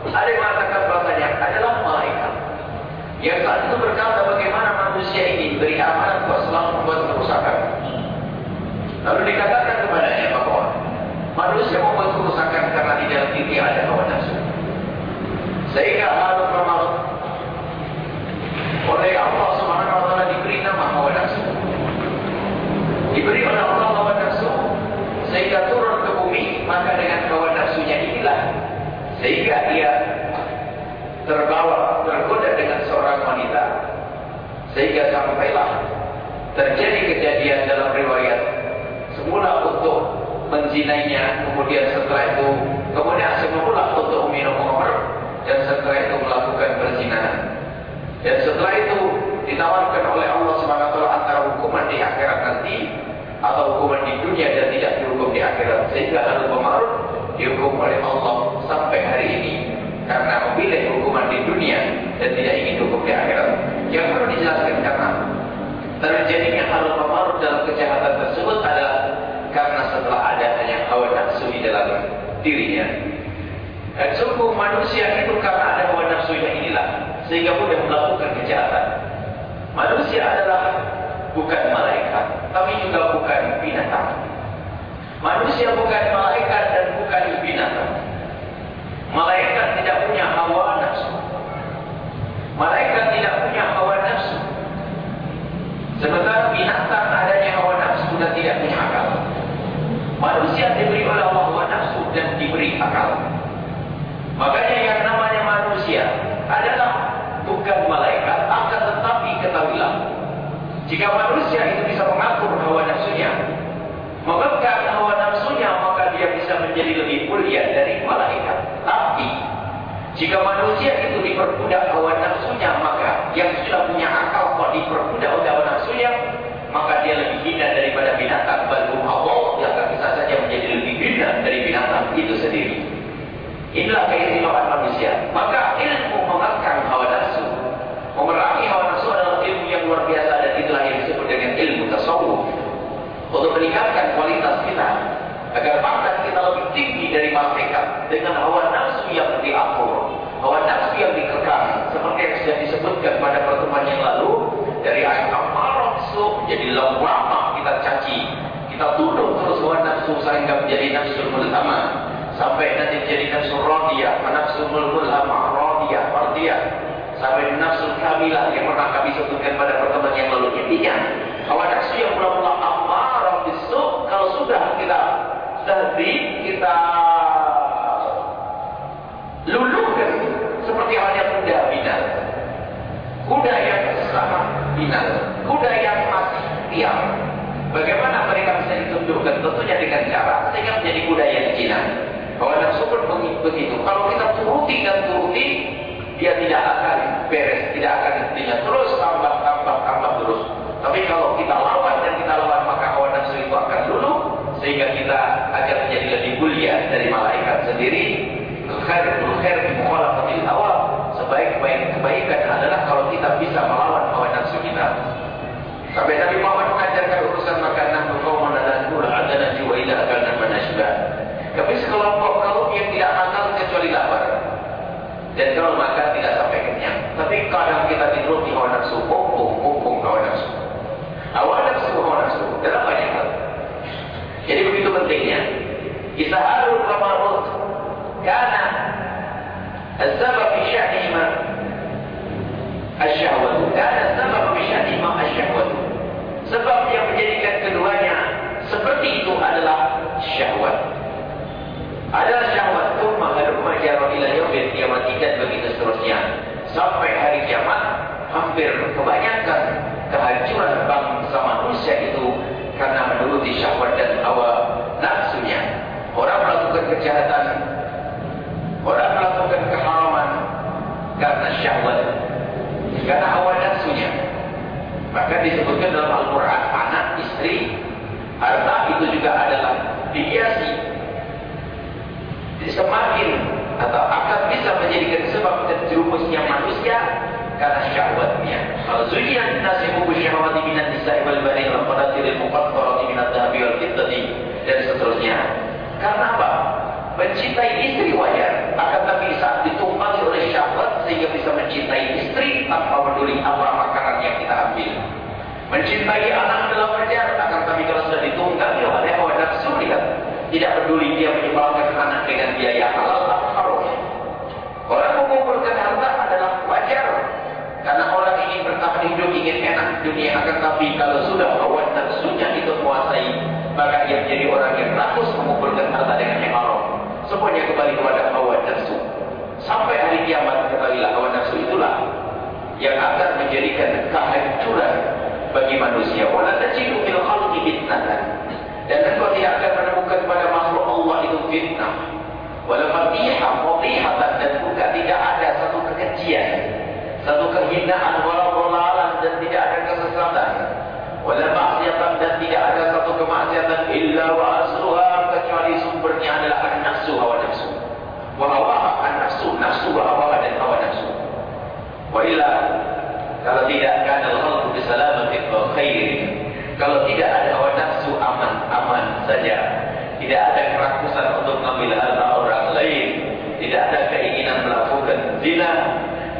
Ada yang mengatakan bahasanya adalah malaikat. Yang saat itu berkata bagaimana manusia ini beri amanat buat selalu membuat kerusakan. Lalu dikatakan kepadanya manusia membuat kerusakan karena di dalam diri ada hawa nafsu. Sehingga harus bermalut oleh Allah Subhanahu wa taala diberi nama hawa nafsu. Diberi oleh Allah hawa nafsu sehingga turun ke bumi maka dengan hawa nafsunya inilah sehingga dia terbawa tergoda dengan seorang wanita sehingga sampailah terjadi kejadian dalam riwayat semula untuk menzinainya kemudian setelah itu kemudian semula untuk minum khamr dan setelah itu melakukan perzinahan. Dan setelah itu ditawarkan oleh Allah Subhanahu wa antara hukuman di akhirat nanti atau hukuman di dunia dan tidak dihukum di akhirat. Sehingga pemarut dihukum oleh Allah sampai hari ini. Karena memilih hukuman di dunia dan tidak ingin hukum di akhirat. Yang perlu dijelaskan karena terjadinya hal pemarut dalam kejahatan tersebut adalah ada hanya hawa nafsu di dalam dirinya dan sungguh manusia itu karena ada hawa nafsunya inilah sehingga mudah melakukan kejahatan manusia adalah bukan malaikat tapi juga bukan binatang Manusia bukan malaikat dan bukan binatang. Malaikat tidak punya hawa nafsu. Malaikat tidak punya hawa nafsu. Sementara binatang adanya hawa nafsu dan tidak punya akal. Manusia diberi oleh Allah hawa nafsu dan diberi akal. Makanya yang namanya manusia adalah bukan malaikat, akan tetapi ketahuilah. Jika manusia itu bisa mengatur hawa nafsunya, memegang hawa nafsunya maka dia bisa menjadi lebih mulia dari malaikat. Tapi jika manusia itu diperbudak hawa nafsunya maka yang sudah punya akal kok diperbudak oleh hawa nafsunya maka dia lebih hina daripada binatang. Balum Allah yang itu sendiri. Inilah keistimewaan manusia. Maka ilmu mengangkat hawa nafsu, memerangi hawa nafsu adalah ilmu yang luar biasa dan itulah yang disebut dengan ilmu tasawuf untuk meningkatkan kualitas kita agar pangkat kita lebih tinggi dari malaikat dengan hawa nafsu yang diatur, hawa nafsu yang dikekang seperti yang sudah disebutkan pada pertemuan yang lalu dari ayat amarah menjadi lawama kita caci kita tuduh terus hawa nafsu sehingga menjadi nafsu mulhama sampai nanti menjadi nafsu radiyah nafsu mulhama radiyah radiyah sampai nafsu kamilah yang pernah kami sebutkan pada pertemuan yang lalu. Intinya hawa nafsu yang mula-mula amarah bisu kalau sudah kita tadi kita luluhkan seperti halnya kuda binat. Kuda yang sangat binat kuda yang masih diam. Bagaimana mereka bisa ditunjukkan tentunya dengan cara sehingga menjadi kuda yang jinak bahwa nafsu pun begitu kalau kita turuti dan turuti dia tidak akan beres tidak akan intinya terus tambah tambah tambah terus tapi kalau kita lawan dan kita lawan maka hawa nafsu itu akan luluh sehingga kita akan menjadi lebih mulia dari malaikat sendiri. Khair khair mukhalafatil hawa. Sebaik-baik kebaikan adalah kalau karena السبب في شأنهما الشهوة كان السبب في شأنهما الشهوة sebab yang menjadikan keduanya seperti itu adalah syahwat adalah syahwat itu mahalumma jaro ila yawmin kiamatikan begitu seterusnya sampai hari kiamat hampir kebanyakan kehancuran bangsa manusia itu karena menuruti syahwat dan hawa nafsunya orang melakukan kejahatan orang melakukan keharaman karena syahwat karena hawa nafsunya maka disebutkan dalam Al-Quran anak, istri, harta itu juga adalah dihiasi semakin atau akan bisa menjadikan sebab terjerumusnya manusia karena syahwatnya. Kalau zuyian nasi buku syahwati minat nisa'i wal bani wal qanatiril muqattarati minat dhahabi wal fiddati dan seterusnya. Karena apa? Mencintai istri wajar, akan tapi saat ditumpangi oleh syahwat sehingga bisa mencintai istri tanpa peduli apa makanan yang kita ambil. Mencintai anak dalam wajar, akan tapi kalau sudah ditunggangi oleh hawa nafsu lihat tidak peduli dia menyebalkan anak dengan biaya halal atau haram. Orang mengumpulkan harta adalah wajar. Karena orang ingin bertahan hidup, ingin enak dunia akan tapi kalau sudah hawa nafsunya itu menguasai, maka ia menjadi orang yang rakus mengumpulkan harta dengan. Semuanya kembali kepada hawa nafsu. Sampai hari kiamat kembalilah hawa nafsu itulah yang akan menjadikan kehancuran bagi manusia. Wala tajidu fil khalqi fitnatan. Dan engkau tidak akan menemukan pada makhluk Allah itu fitnah. Wala fatihah, fatihatan dan bukan tidak ada satu kekejian, satu kehinaan, wala dhalalan dan tidak ada kesesatan. Wala maksiatan dan tidak ada satu kemaksiatan illa wa asluha kecuali sumbernya adalah. Wa hawaha an-nafsu, nafsu wa hawaha dan hawa nafsu. Wa illa kalau tidak kan al-khalqu bisalamatin wa khairin kalau tidak ada hawa nafsu aman, aman saja. Tidak ada kerakusan untuk mengambil harta orang lain. Tidak ada keinginan melakukan zina.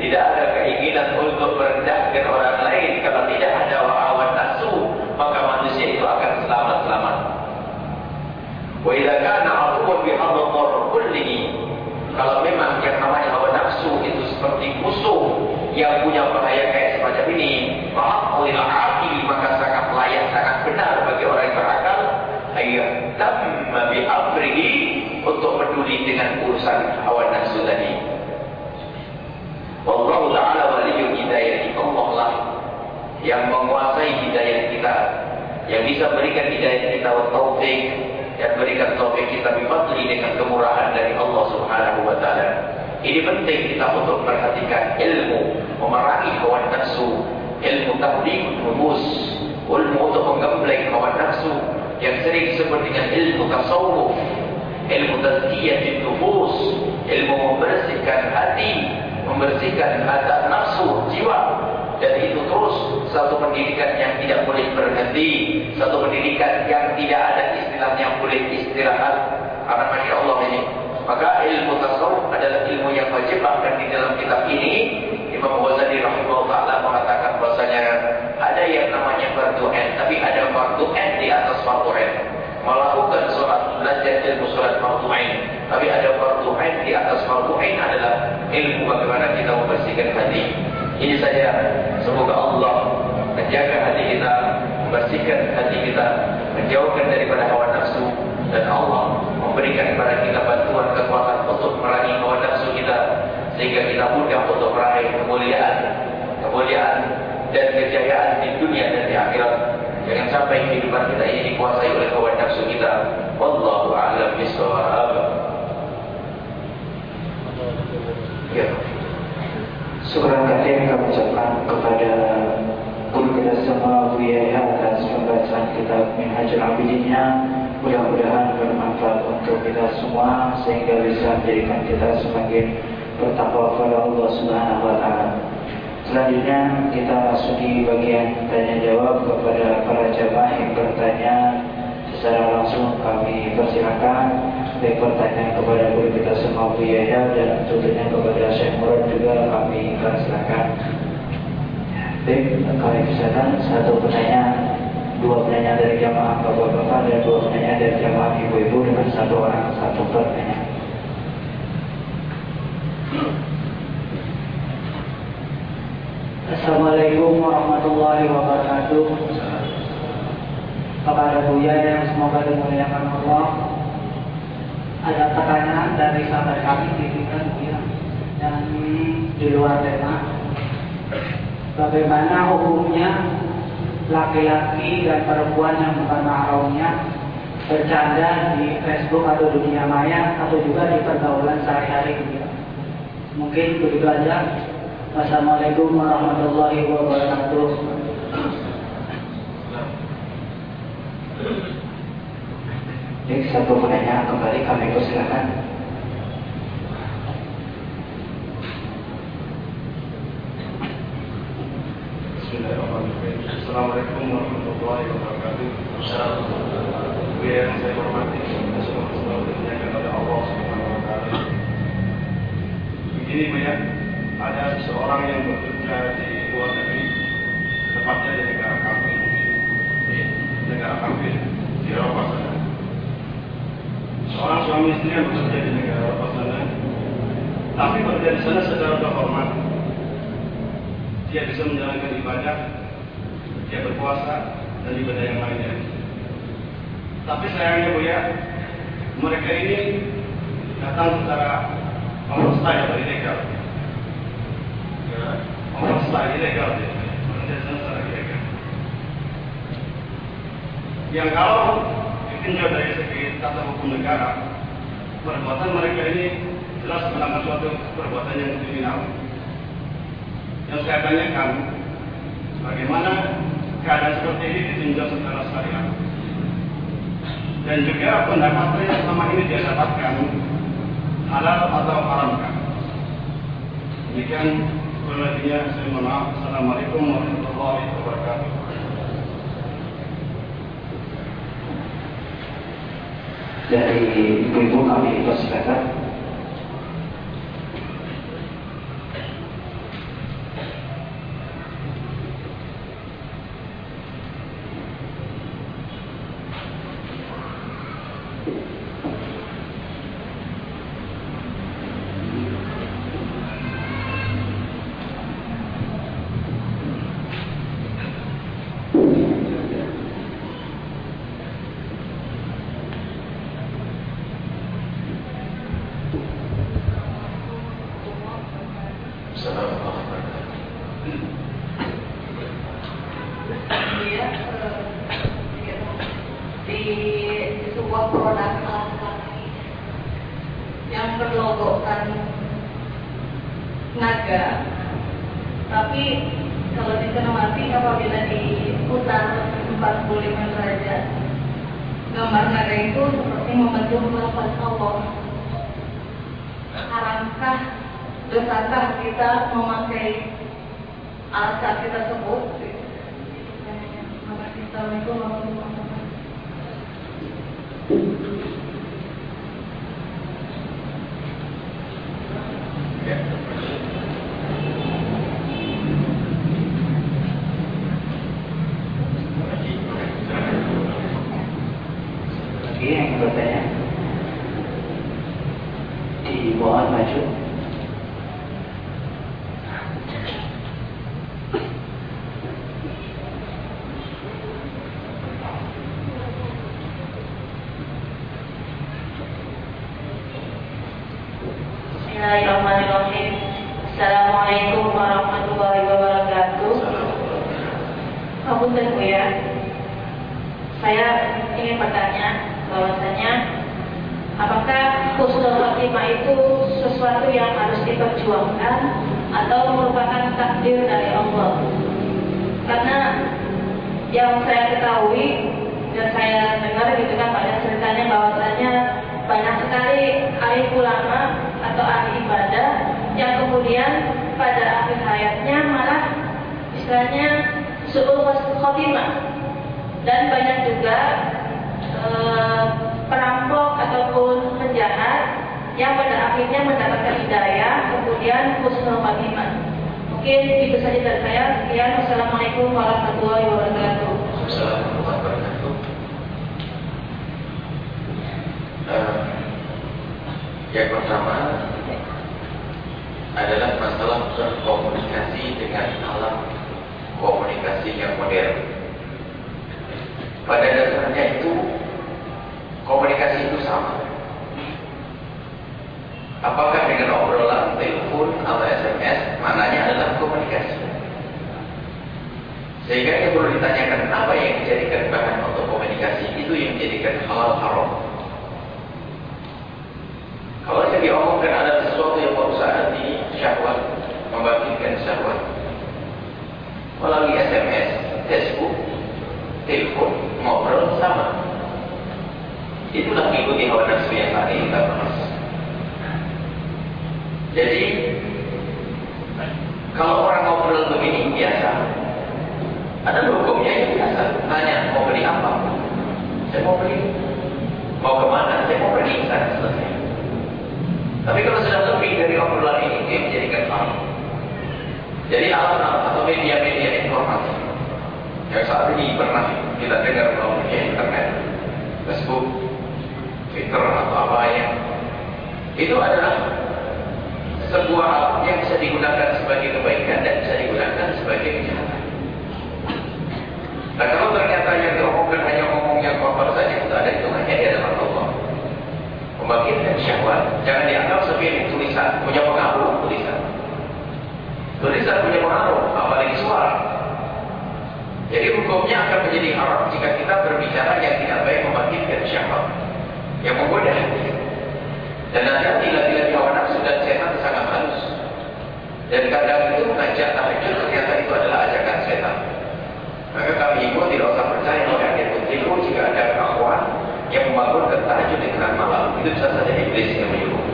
Tidak ada keinginan untuk merendahkan orang lain. Kalau tidak ada hawa nafsu, maka manusia itu akan selamat-selamat. Wa idza kana aduwwan bi hadar kullihi kalau memang yang namanya hawa nafsu itu seperti musuh yang punya bahaya kayak semacam ini, maka akil maka sangat layak, sangat benar bagi orang yang berakal. Ayat tamma bi amrihi untuk peduli dengan urusan hawa nafsu tadi. Wallahu ta'ala waliyyu hidayah. Allah lah yang menguasai hidayah kita, yang bisa berikan hidayah kita wa taufik dan berikan taufik kita bifadli dengan kemurahan dari Allah Subhanahu wa taala. Ini penting kita untuk perhatikan ilmu memerangi hawa nafsu, ilmu tabligh rumus, ilmu untuk menggembleng hawa nafsu yang sering disebut dengan ilmu tasawuf, ilmu tazkiyah nufus, ilmu membersihkan hati, membersihkan hati nafsu, jiwa dan itu terus satu pendidikan yang tidak boleh berhenti satu pendidikan yang tidak ada yang boleh istirahat. Karena Masya Allah ini. Maka ilmu tasawuf adalah ilmu yang wajib bahkan di dalam kitab ini Imam Ghazali rahimahullah ta'ala mengatakan bahasanya ada yang namanya fardu ain tapi ada fardu ain di atas fardu ain melakukan sholat belajar ilmu sholat fardu ain tapi ada fardu ain di atas fardu ain adalah ilmu bagaimana kita membersihkan hati. Ini saja. Semoga Allah menjaga hati kita, membersihkan hati kita, menjauhkan daripada hawa nafsu dan Allah memberikan kepada kita bantuan kekuatan untuk merangi hawa nafsu kita sehingga kita mudah untuk meraih kemuliaan, kemuliaan dan kejayaan di dunia dan di akhirat. Jangan sampai kehidupan kita ini dikuasai oleh hawa nafsu kita. Wallahu a'lam bishawab. Ya. Seorang kali kami ucapkan kepada guru kita semua Buya atas pembacaan kitab Minhajul Abidinnya mudah-mudahan bermanfaat untuk kita semua sehingga bisa menjadikan kita semakin bertakwa kepada Allah Subhanahu wa taala. Selanjutnya kita masuki bagian tanya jawab kepada para jamaah yang bertanya secara langsung kami persilakan baik pertanyaan kepada guru kita semua Bu dan tentunya kepada Syekh Murad juga kami persilakan. Baik, kami persilakan. Satu pertanyaan, dua pertanyaan dari jamaah bapak-bapak dan dua pertanyaan dari jamaah ibu-ibu dengan satu orang satu pertanyaan. Assalamualaikum warahmatullahi wabarakatuh. Kepada Buya yang semoga dimuliakan Allah. Ada pertanyaan dari sahabat kami titipan Buya Dan di luar tema Bagaimana hukumnya laki-laki dan perempuan yang bukan mahramnya bercanda di Facebook atau dunia maya atau juga di pergaulan sehari-hari gitu. Mungkin begitu aja. Wassalamualaikum warahmatullahi wabarakatuh. Jadi satu penanya kembali kami persilakan. Bismillahirrahmanirrahim. Assalamualaikum warahmatullahi wabarakatuh. Assalamualaikum yang saya hormati semua selalu Allah Subhanahu wa taala. Begini Bu ya, ada seorang yang bekerja di luar negeri, tepatnya di negara kafir di negara kafir di Eropa sana. Seorang suami istri yang bekerja di negara Eropa sana, tapi bekerja di sana secara terhormat. Dia bisa menjalankan ibadah, dia berpuasa dan ibadah yang lainnya. Tapi sayangnya Bu ya, mereka ini datang secara ilegal. Ya, overstyle ilegal dia. Bekerja di sana secara ilegal. Yang kalau ditinjau dari segi tata hukum negara, perbuatan mereka ini jelas melanggar suatu perbuatan yang kriminal. Yang saya tanyakan, bagaimana keadaan seperti ini ditinjau secara syariat? Dan juga pendapatan yang selama ini dia dapatkan halal atau haramkah? Demikian kurang saya mohon maaf. Assalamualaikum warahmatullahi wabarakatuh. Dari ibu-ibu kami persilakan. Punten Bu ya. Saya ingin bertanya bahwasanya apakah husnul khotimah itu sesuatu yang harus diperjuangkan atau merupakan takdir dari Allah? Karena yang saya ketahui dan saya dengar gitu kan pada ceritanya bahwasanya banyak sekali ahli ulama atau ahli ibadah yang kemudian pada akhir hayatnya malah istilahnya suul khotimah dan banyak juga eh, perampok ataupun penjahat yang pada akhirnya mendapatkan hidayah kemudian husnul khotimah mungkin itu saja dari saya. Sekian. Wassalamualaikum warahmatullahi wabarakatuh. Assalamualaikum warahmatullahi wabarakatuh. Yang pertama adalah masalah berkomunikasi dengan alam komunikasi yang modern. Pada dasarnya itu komunikasi itu sama. Apakah dengan obrolan, telepon, atau SMS, mananya adalah komunikasi. Sehingga ini perlu ditanyakan apa yang dijadikan bahan untuk komunikasi itu yang dijadikan halal haram. Kalau yang diomongkan ada sesuatu yang berusaha di syahwat, membangkitkan syahwat, melalui SMS, Facebook, telepon, ngobrol sama. Itulah mengikuti hawa nafsu yang tadi kita bahas. Jadi kalau orang ngobrol begini biasa, ada hukumnya yang biasa. Tanya mau beli apa? Saya mau beli. Mau ke mana? Saya mau pergi. Saya selesai. Tapi kalau sudah lebih dari obrolan ini, dia menjadikan hal. Jadi alat-alat atau media-media informasi yang saat ini pernah kita dengar melalui internet, Facebook, Twitter atau apa ya, itu adalah sebuah alat yang bisa digunakan sebagai kebaikan dan bisa digunakan sebagai kejahatan. Nah kalau ternyata yang diomongkan hanya ngomong yang kotor saja, itu ada hitungannya di hadapan Allah. Membangkitkan syahwat, jangan dianggap sebagai tulisan, punya pengaruh tulisan. Tulisan punya pengaruh, apalagi suara. Jadi hukumnya akan menjadi haram jika kita berbicara yang tidak baik membangkitkan syahwat, yang menggoda hati. Dan hati-hati lagi-lagi hawa nafsu dan setan sangat halus. Dan kadang itu mengajak tahajud ternyata itu adalah ajakan setan. Maka kami ibu tidak usah percaya jika ada pun jika ada kawan yang membangunkan tahajud di tengah malam itu bisa saja iblis yang menyuruh.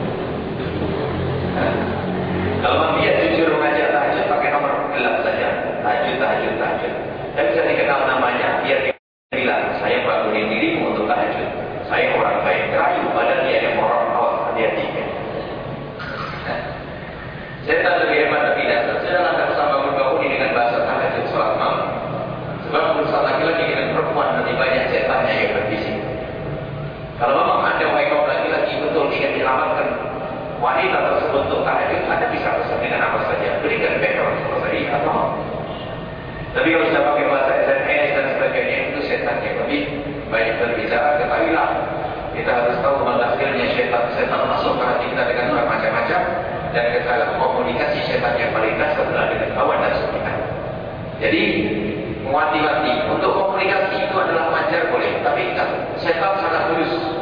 Kalau dia jujur mengajak tahajud pakai nomor gelap saja, tahajud, tahajud, tahajud. Dan bisa dikenal namanya, dia bilang, saya bangunin dirimu untuk tahajud. Saya orang baik, rayu, padahal dia yang orang hati-hati. Setan lebih hebat lebih dasar. Sudahlah tak usah bangun-bangun ini dengan bahasa tahajud sholat malam. Sebab urusan laki-laki dengan perempuan lebih banyak setannya yang berbisik. Kalau memang ada wahai kaum laki-laki dilamatkan wanita tersebut untuk tahajud, anda bisa pesan dengan apa saja. Berikan background selesai atau tapi kalau sudah pakai bahasa SMS dan sebagainya itu setan yang lebih banyak berbicara, ketahuilah kita harus tahu menghasilnya setan setan masuk ke hati kita dengan bermacam-macam dan kita komunikasi setan yang paling dasar adalah dengan kawan dan kita. Jadi mati-mati untuk komunikasi itu adalah wajar boleh, tapi setan sangat tulus.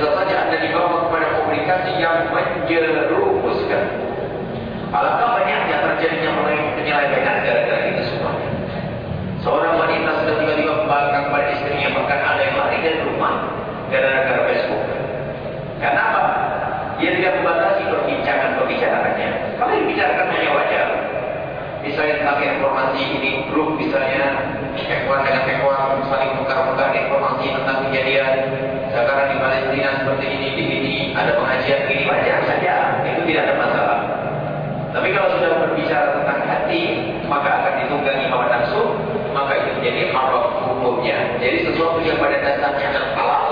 Saja anda dibawa kepada komunikasi yang menjerumuskan. Alangkah banyaknya terjadinya penyelewengan gara-gara itu semua. Seorang wanita sudah tiba-tiba membangkang kepada istrinya, bahkan ada yang lari dari rumah gara-gara Facebook. Kenapa? Dia tidak membatasi perbincangan perbicaraannya. Kalau dibicarakan hanya wajar. Misalnya tentang informasi ini grup misalnya ekwan dengan ekwan saling tukar-tukar informasi tentang kejadian sekarang di Palestina seperti ini, di sini ada pengajian ini wajar saja, itu tidak ada masalah. Tapi kalau sudah berbicara tentang hati, maka akan ditunggangi hawa nafsu, maka itu menjadi haram hukumnya. Jadi sesuatu yang pada dasarnya adalah halal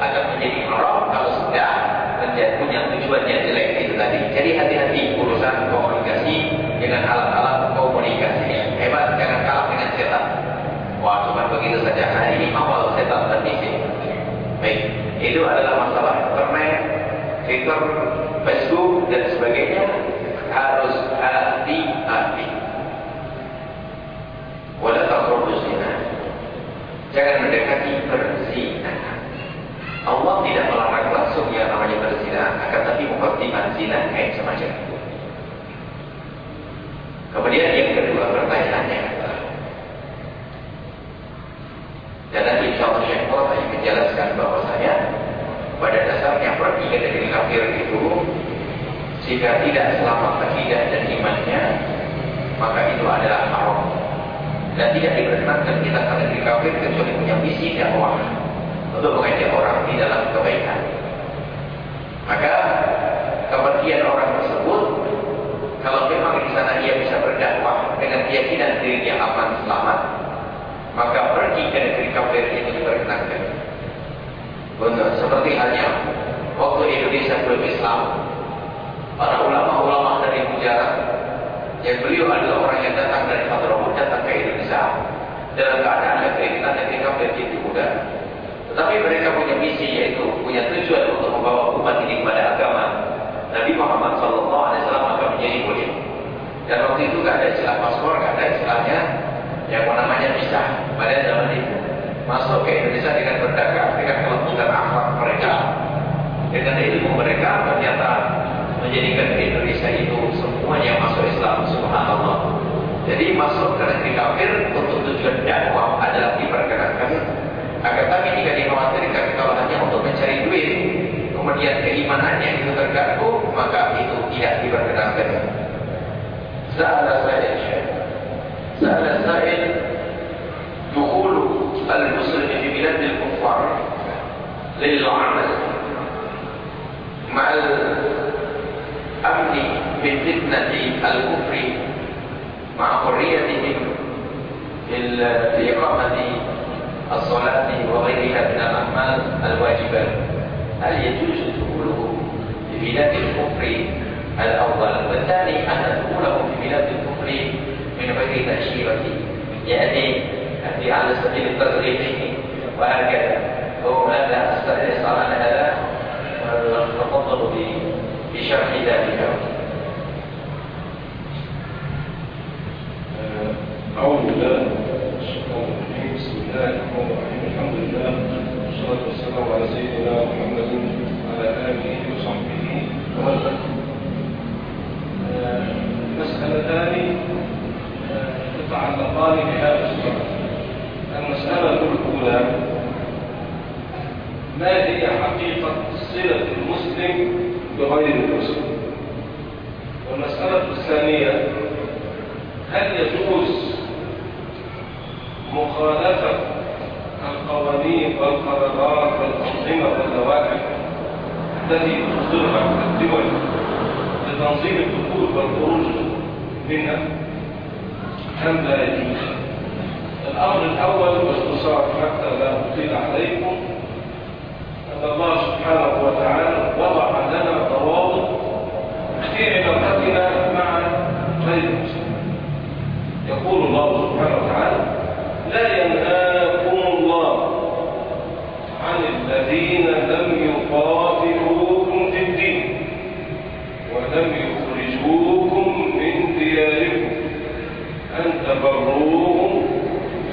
akan menjadi haram kalau sudah menjadi punya tujuannya jelek itu tadi. Jadi hati-hati urusan komunikasi dengan alat-alat komunikasi. Hebat, jangan kalah dengan setan. Wah, cuma begitu saja. Hari ini awal setan terbisik. Baik, itu adalah masalah internet, Twitter, Facebook dan sebagainya harus hati-hati. Wala taqrabu. Jangan mendekati perzinahan. Allah tidak melarang langsung yang namanya berzina, akan tapi mukaddimat zina kayak semacam itu. Kemudian yang kedua pertanyaannya nanti insya Allah Syekh yang menjelaskan bahwasanya pada dasarnya pergi ke negeri kafir itu jika tidak selamat akidah dan imannya maka itu adalah haram dan tidak diperkenankan kita ke negeri kafir kecuali punya misi dakwah untuk mengajak orang di dalam kebaikan. Maka kepergian orang tersebut kalau memang di sana ia bisa berdakwah dengan keyakinan dirinya aman selamat, maka pergi ke negeri kafir itu diperkenankan. Benar, seperti halnya waktu Indonesia belum Islam, para ulama-ulama dari Gujarat yang beliau adalah orang yang datang dari Hadramaut datang ke Indonesia dalam keadaan negeri kita negeri kafir itu muda. Tetapi mereka punya misi yaitu punya tujuan untuk membawa umat ini kepada agama Nabi Muhammad SAW akan menjadi mulia. Dan waktu itu gak ada istilah paspor, gak ada istilahnya yang namanya pada zaman itu. Masuk ke Indonesia dengan berdagang, dengan kelembutan akhlak mereka, dengan ilmu mereka ternyata menjadikan Indonesia itu semuanya masuk Islam, subhanallah. Jadi masuk ke negeri kafir untuk tujuan dakwah adalah diperkenankan. Agar tapi tidak dikhawatirkan kalau hanya untuk mencari duit, kemudian keimanannya itu terganggu, maka itu tidak diperkenankan. Sa'ala sa'il Sa'ala sa'il Al-muslim fi bilad al-kuffar lil-amal ma'al amni min fitnati al-kufri ma'a hurriyatihim في إقامة الصلاة وغيرها من الأعمال الواجبات هل يجوز دخوله في بلاد الكفر الأول والثاني أن دخوله في بلاد الكفر من غير تأشيرة. يعني في على سبيل التغريب وهكذا. وهذا أستأنس على هذا؟ تفضل بشرح ذلك. أعوذ بالله الشيطان الرجيم. بسم الله الرحمن الرحيم. الحمد لله والصلاة والسلام على سيدنا محمد وعلى آله وصحبه ومن والاه. مسألتان آه، تتعلقان بهذا السؤال. المسألة الأولى ما هي حقيقة صلة المسلم بغير المسلم والمسألة الثانية هل يجوز مخالفة القوانين والقرارات والأنظمة واللوائح التي تصدرها الدول لتنظيم الدخول والخروج منها أم لا يجوز؟ الأمر الأول باختصار حتى لا أطيل عليكم. أن الله سبحانه وتعالى وضع لنا ضوابط في علاقتنا مع غير المسلمين. يقول الله سبحانه وتعالى لا ينهاكم الله عن الذين لم يقاتلوكم في الدين ولم يخرجوكم من دياركم. أن تبروهم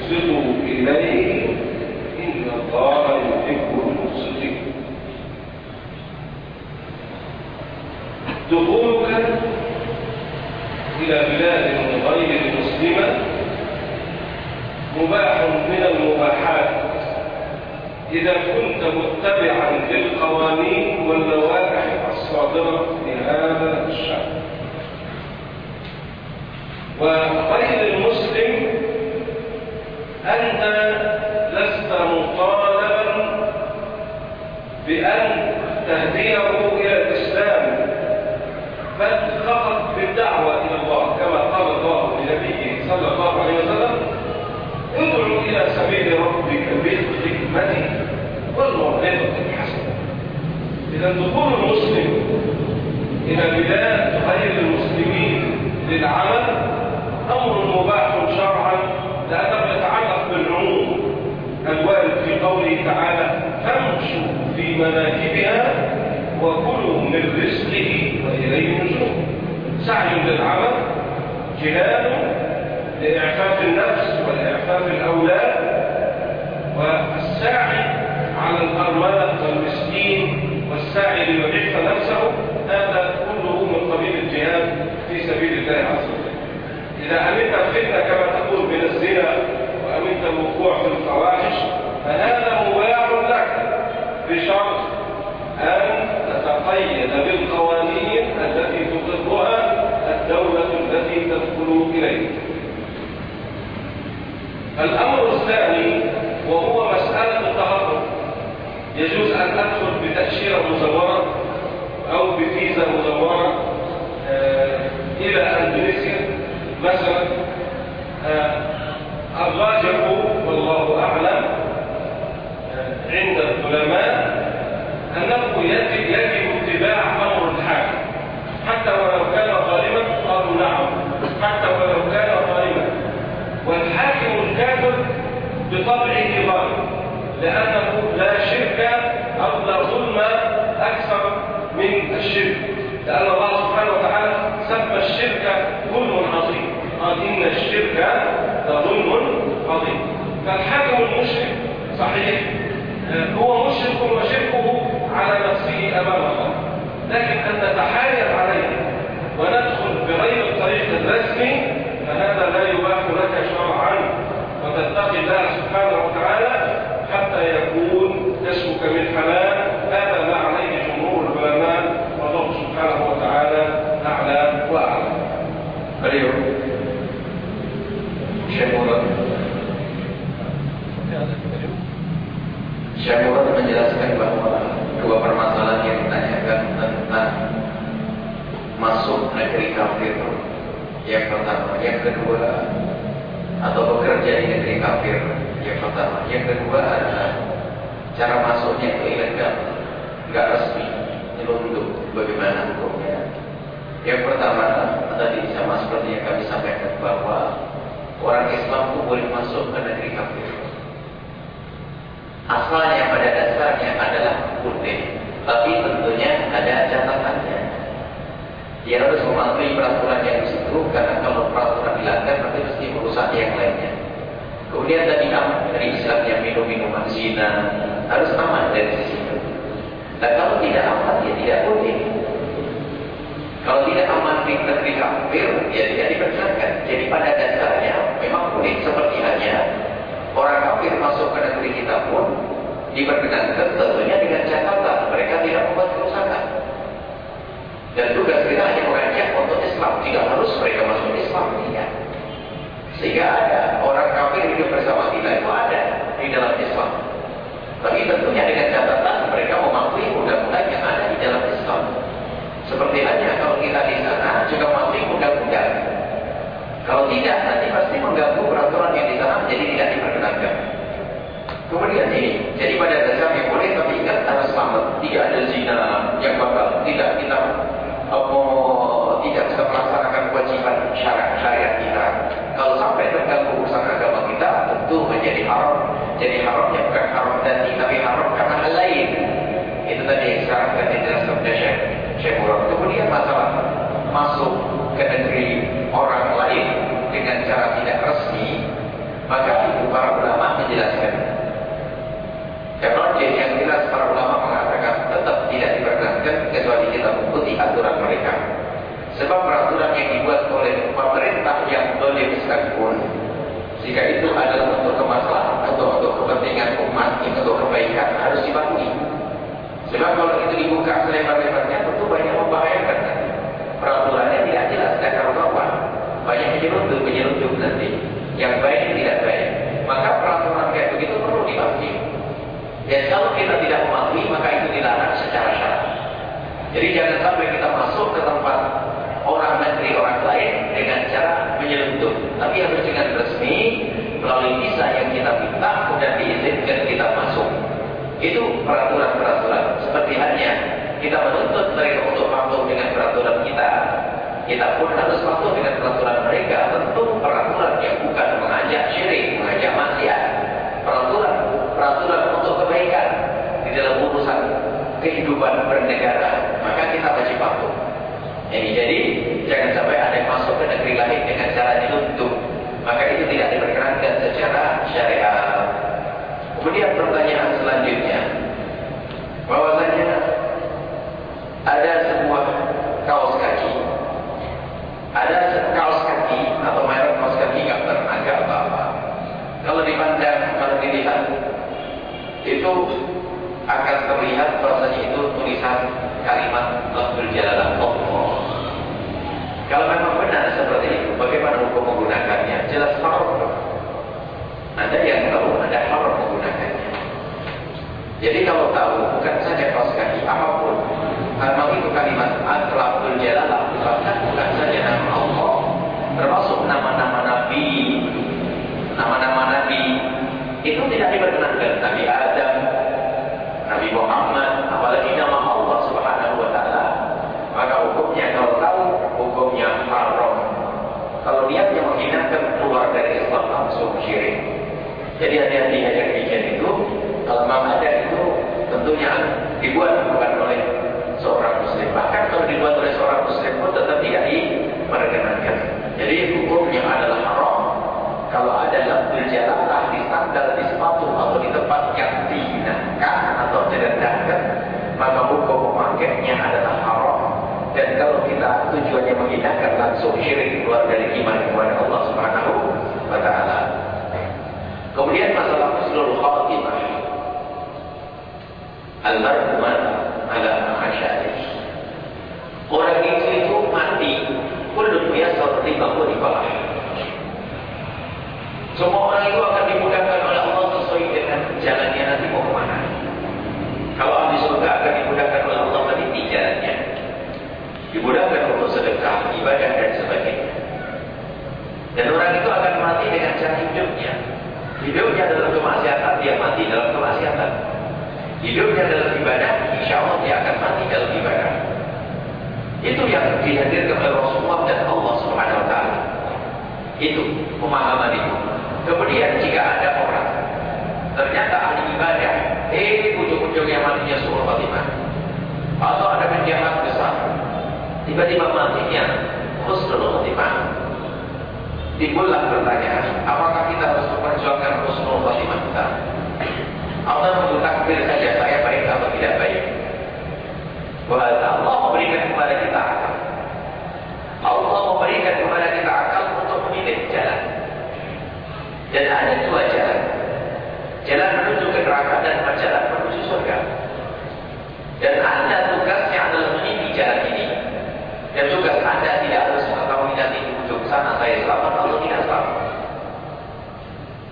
صلوا إليه إن الله يحب المقسطين دخولك إلى بلاد غير مسلمة مباح من المباحات. إذا كنت متبعا للقوانين واللوائح الصادرة لهذا الشعب وغير المسلم أنت لست مطالبا بأن تهديه إلى الإسلام بل فقط بالدعوة إلى الله كما قال الله لنبيه صلى الله عليه وسلم ادعو إلى سبيل ربك بالحكمة والموعظة الحسنة. إذا دخول المسلم إلى بلاد غير المسلمين للعمل أمر مباح شرعا لأنه يتعلق بالعموم الوارد في قوله تعالى مناكبها وكلوا من رزقه وإليه النشور. سعي للعمل جهاد لإعفاف النفس وإعفاف الأولاد والسعي على الأرملة والمسكين والسعي ليعف نفسه هذا كله من قبيل الجهاد في سبيل الله عز وجل. إذا أمنت الفتنة كما تقول من الزنا وأمنت الوقوع في الفواحش فهذا لك بشرط أن تتقيد بالقوانين التي تقرها الدولة التي تدخل إليها. الأمر الثاني وهو مسألة التهرب يجوز أن أدخل بتأشيرة مزورة أو بفيزا مزورة آه إلى أندونيسيا. مثلا آه الراجح والله أعلم عند العلماء أنه يجب يجب اتباع أمر الحاكم. حتى ولو كان ظالما قالوا نعم. حتى ولو كان ظالما. والحاكم الكافر بطبعه ظالم. لأنه لا شرك أو لا ظلم أكثر من الشرك. لأن الله سبحانه وتعالى سمى الشرك ظلم عظيم. قال إن الشرك لظلم عظيم. فالحاكم المشرك صحيح. هو مشرك وشركه على نفسه أمام الله. لكن أن نتحايل عليه وندخل بغير الطريق الرسمي فهذا لا يباح لك شرعا. وتتقي الله سبحانه وتعالى حتى يكون اسمك من حلال Syekh Murad menjelaskan bahwa dua permasalahan yang ditanyakan tentang masuk negeri kafir yang pertama, yang kedua atau bekerja di negeri kafir yang pertama, yang kedua adalah cara masuknya itu ilegal, nggak resmi, nyelundup, bagaimana hukumnya? Yang pertama tadi sama seperti yang kami sampaikan bahwa orang Islam itu boleh masuk ke negeri kafir. Asalnya pada dasarnya adalah putih, tapi tentunya ada catatannya. Dia harus mematuhi peraturan yang di situ karena kalau peraturan dilanggar nanti mesti merusak yang lainnya. Kemudian tadi aman dari Islam yang minum minuman zina harus aman dari sisi itu. Dan kalau tidak aman ya tidak boleh. Kalau tidak aman di negeri kafir, ya tidak diperkenankan. Jadi pada dasarnya memang boleh seperti hanya orang kafir masuk ke negeri kita pun diperkenankan tentunya dengan catatan mereka tidak membuat kerusakan. Dan tugas kita hanya mengajak untuk Islam, tidak harus mereka masuk Islam, tidak. Sehingga ada orang kafir hidup bersama kita itu ada di dalam Islam. Tapi tentunya dengan catatan mereka mematuhi undang-undang yang ada di dalam Islam. Seperti hanya kalau kita di sana juga mematuhi undang-undang. Kalau tidak, nanti pasti mengganggu peraturan yang di sana menjadi tidak diperkenankan. Kemudian ini, jadi pada dasarnya boleh tapi ingat harus selamat. Tidak ada zina yang bakal tidak kita oh, tidak bisa melaksanakan kewajiban syariat syariat kita. Kalau sampai terganggu urusan agama kita, tentu menjadi haram. Jadi haramnya bukan haram tadi, tapi haram karena hal lain. Itu tadi sekarang akan dijelaskan oleh Syekh Syekh. Kemudian masalah masuk ke negeri orang lain dengan cara tidak resmi, maka itu para ulama menjelaskan karena yang jelas para ulama mengatakan tetap tidak diperkenankan kecuali kita mengikuti aturan mereka. Sebab peraturan yang dibuat oleh pemerintah yang dolim sekalipun, jika itu adalah untuk kemaslahatan atau untuk kepentingan umat, untuk kebaikan harus dipatuhi. Sebab kalau itu dibuka selebar-lebarnya tentu banyak membahayakan. Peraturannya tidak banyak penyelundup penyelundup nanti yang baik tidak baik. Maka peraturan kayak begitu perlu dipatuhi. Dan kalau kita tidak mematuhi maka itu dilarang secara syarat. Jadi jangan sampai kita masuk ke tempat orang negeri orang lain dengan cara menyelundup. Tapi harus dengan resmi melalui visa yang kita minta kemudian diizinkan kita masuk. Itu peraturan-peraturan. Seperti hanya kita menuntut mereka untuk patuh dengan peraturan kita. Kita pun harus patuh dengan peraturan mereka. Tentu peraturan yang bukan mengajak syirik, mengajak maksiat. Peraturan peraturan untuk kebaikan di dalam urusan kehidupan bernegara, maka kita wajib patuh. Ini jadi jangan sampai ada yang masuk ke negeri lain dengan cara nyelundup, maka itu tidak diperkenankan secara syariat. Kemudian pertanyaan selanjutnya, bahwasanya ada sebuah kaos kaki, ada kaos kaki atau merek kaos kaki nggak pernah apa-apa. Kalau dipandang, kalau dilihat itu akan terlihat bahwasanya itu tulisan kalimat lafzul jalalah Allah. Kalau memang benar seperti itu, bagaimana hukum menggunakannya? Jelas haram. Ada yang tahu, ada haram menggunakannya. Jadi kalau tahu, bukan saja kaos kaki, apa pun. Karena itu kalimat lafzul jalalah, Thank you. Menghinakan langsung syirik keluar dari iman kepada Allah Subhanahu wa taala. Kemudian masalah husnul khatimah. Almarhum ala masyarif. Orang itu itu mati kullu yassar ribahu di falah. Semua orang itu akan dimudahkan oleh Allah sesuai dengan jalannya nanti mau ke mana. Kalau ahli surga akan dimudahkan oleh Allah meniti jalannya. Dimudahkan untuk sedekah, ibadah dan sebagainya. Dan orang itu akan cara hidupnya. Hidupnya dalam kemaksiatan, dia mati dalam kemaksiatan. Hidupnya dalam ibadah, insya Allah dia akan mati dalam ibadah. Itu yang dihadirkan oleh Rasulullah dan Allah Subhanahu Wa Taala. Itu pemahaman itu. Kemudian jika ada orang ternyata ahli ibadah, eh ujung-ujungnya matinya suruh Fatimah, atau ada penjahat besar, tiba-tiba matinya khusnul Fatimah. Timbullah pertanyaan, apakah kita harus memperjuangkan khusnul Fatimah kita? Allah menunggu takdir saja saya baik atau tidak baik. Bahwa Allah memberikan kepada kita akal. Allah memberikan kepada kita akal untuk memilih jalan. Dan ada dua jalan. Jalan menuju ke neraka dan jalan menuju surga. Dan anda tugasnya adalah meniti jalan ini. Dan tugas anda tidak harus mengetahui nanti di ujung sana saya selamat atau tidak selamat.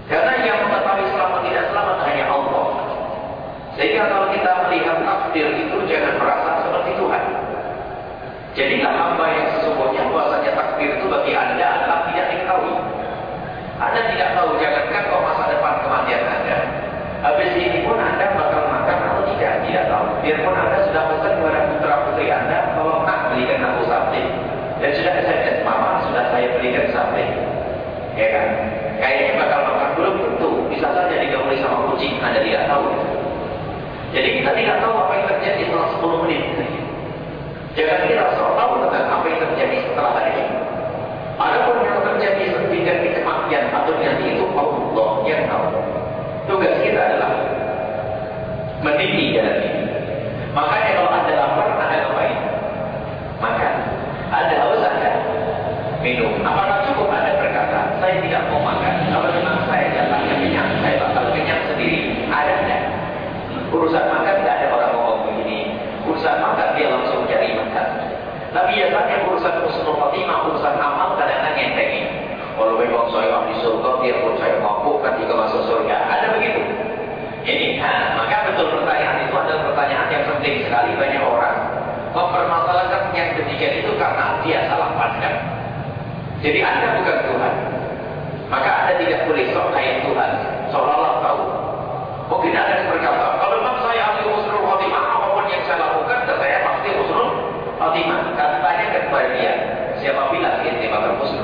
Karena yang mengetahui selamat tidak selamat hanya Allah. Sehingga kalau kita melihat takdir itu jangan merasa seperti Tuhan. Jadilah hamba yang sesungguhnya bahwasanya takdir itu bagi anda adalah tidak diketahui. Anda tidak tahu jangankan kita tidak tahu apa yang terjadi setelah 10 menit. Jangan kita sok tahu tentang apa yang terjadi setelah hari ini. Adapun yang terjadi sehingga kita kematian atau nanti itu Allah yang tahu. Tugas kita adalah meniti jalan ini. Surga, biarpun saya mabuk kan juga masuk surga. Ada begitu. Ini, nah, maka betul pertanyaan itu adalah pertanyaan yang penting sekali banyak orang mempermasalahkan yang demikian itu karena dia salah pandang. Jadi anda bukan Tuhan. Maka anda tidak boleh sok kayak Tuhan. Seolah-olah tahu. Mungkin ada yang berkata, kalau memang saya ahli husnul khotimah, apa pun yang saya lakukan, saya pasti husnul khotimah. Katanya kepada dia, siapa bilang husnul khotimah? Nah,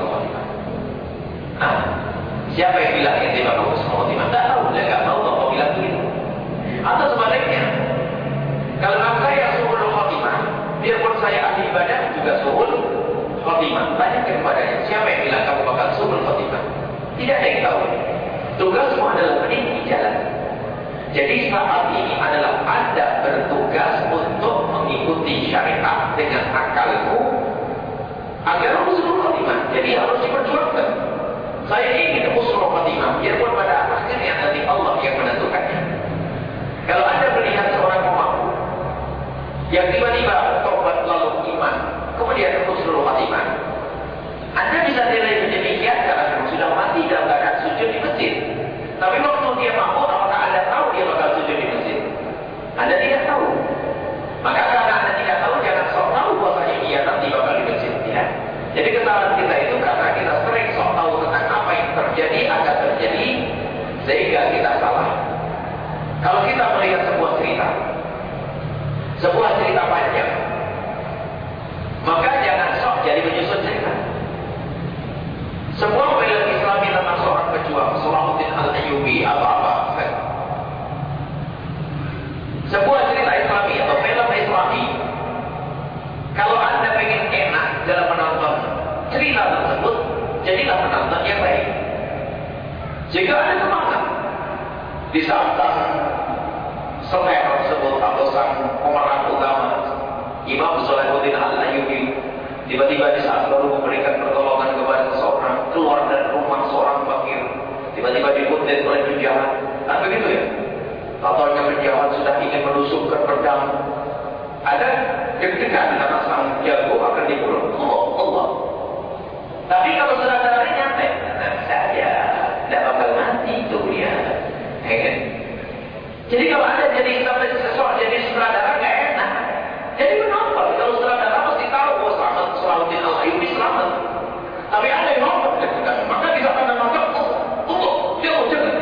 siapa yang bilang ente bakal husnul khotimah? Tak tahu, dia nggak tahu apa bilang begitu. Atau sebaliknya, kalau saya suhul khotimah, biarpun saya ahli ibadah juga suhul khotimah. Tanya kepadanya, siapa yang bilang kamu bakal suhul khotimah? Tidak ada yang tahu. Tugasmu adalah meniti jalan. Jadi saat ini adalah Anda bertugas untuk mengikuti syariat dengan akalku agar husnul khotimah. Jadi harus diperjuangkan. Saya ingin husnul khotimah, biarpun pada akhirnya nanti Allah yang menentukannya. Kalau Anda melihat seorang pemabuk yang tiba-tiba tobat lalu iman, kemudian husnul khotimah, Anda bisa nilai demikian karena sudah mati dalam keadaan sujud di masjid. Tapi waktu dia mabuk, apakah Anda tahu dia bakal sujud di masjid? Anda tidak tahu. Maka karena Anda tidak tahu, jangan sok tahu bahwasanya dia nanti bakal di masjid. Ya. Jadi kesalahan kita terjadi akan terjadi sehingga kita salah. Kalau kita melihat sebuah cerita, sebuah cerita panjang, maka jangan sok jadi menyusun cerita. Semua film Islami tentang seorang pejuang, Salahuddin Al-Ayyubi atau apa, apa Sebuah cerita Islami atau film Islami, kalau anda ingin enak dalam menonton cerita tersebut, jadilah penonton yang baik. Jika ada di saat semer tersebut atau sang pemeran utama Imam Sulahuddin Al-Ayyubi tiba-tiba di saat baru memberikan pertolongan kepada seseorang keluar dari rumah seorang fakir. Tiba-tiba dikuntit oleh penjahat. Kan begitu ya? Atau penjahat sudah ingin menusukkan pedang. Ada deg-degan karena sang jago akan dibunuh oh, Allah. Tapi kalau saudara-saudaranya nyampe tenang saja bakal mati itu dia ya kan? jadi kalau ada jadi sampai sesuatu jadi sutradara nggak enak. Jadi menonton kalau sutradara pasti tahu bahwa selamat Salahuddin Al Ayyubi selamat. Tapi ada yang nonton maka bisa pada nonton oh, oh, dia jangan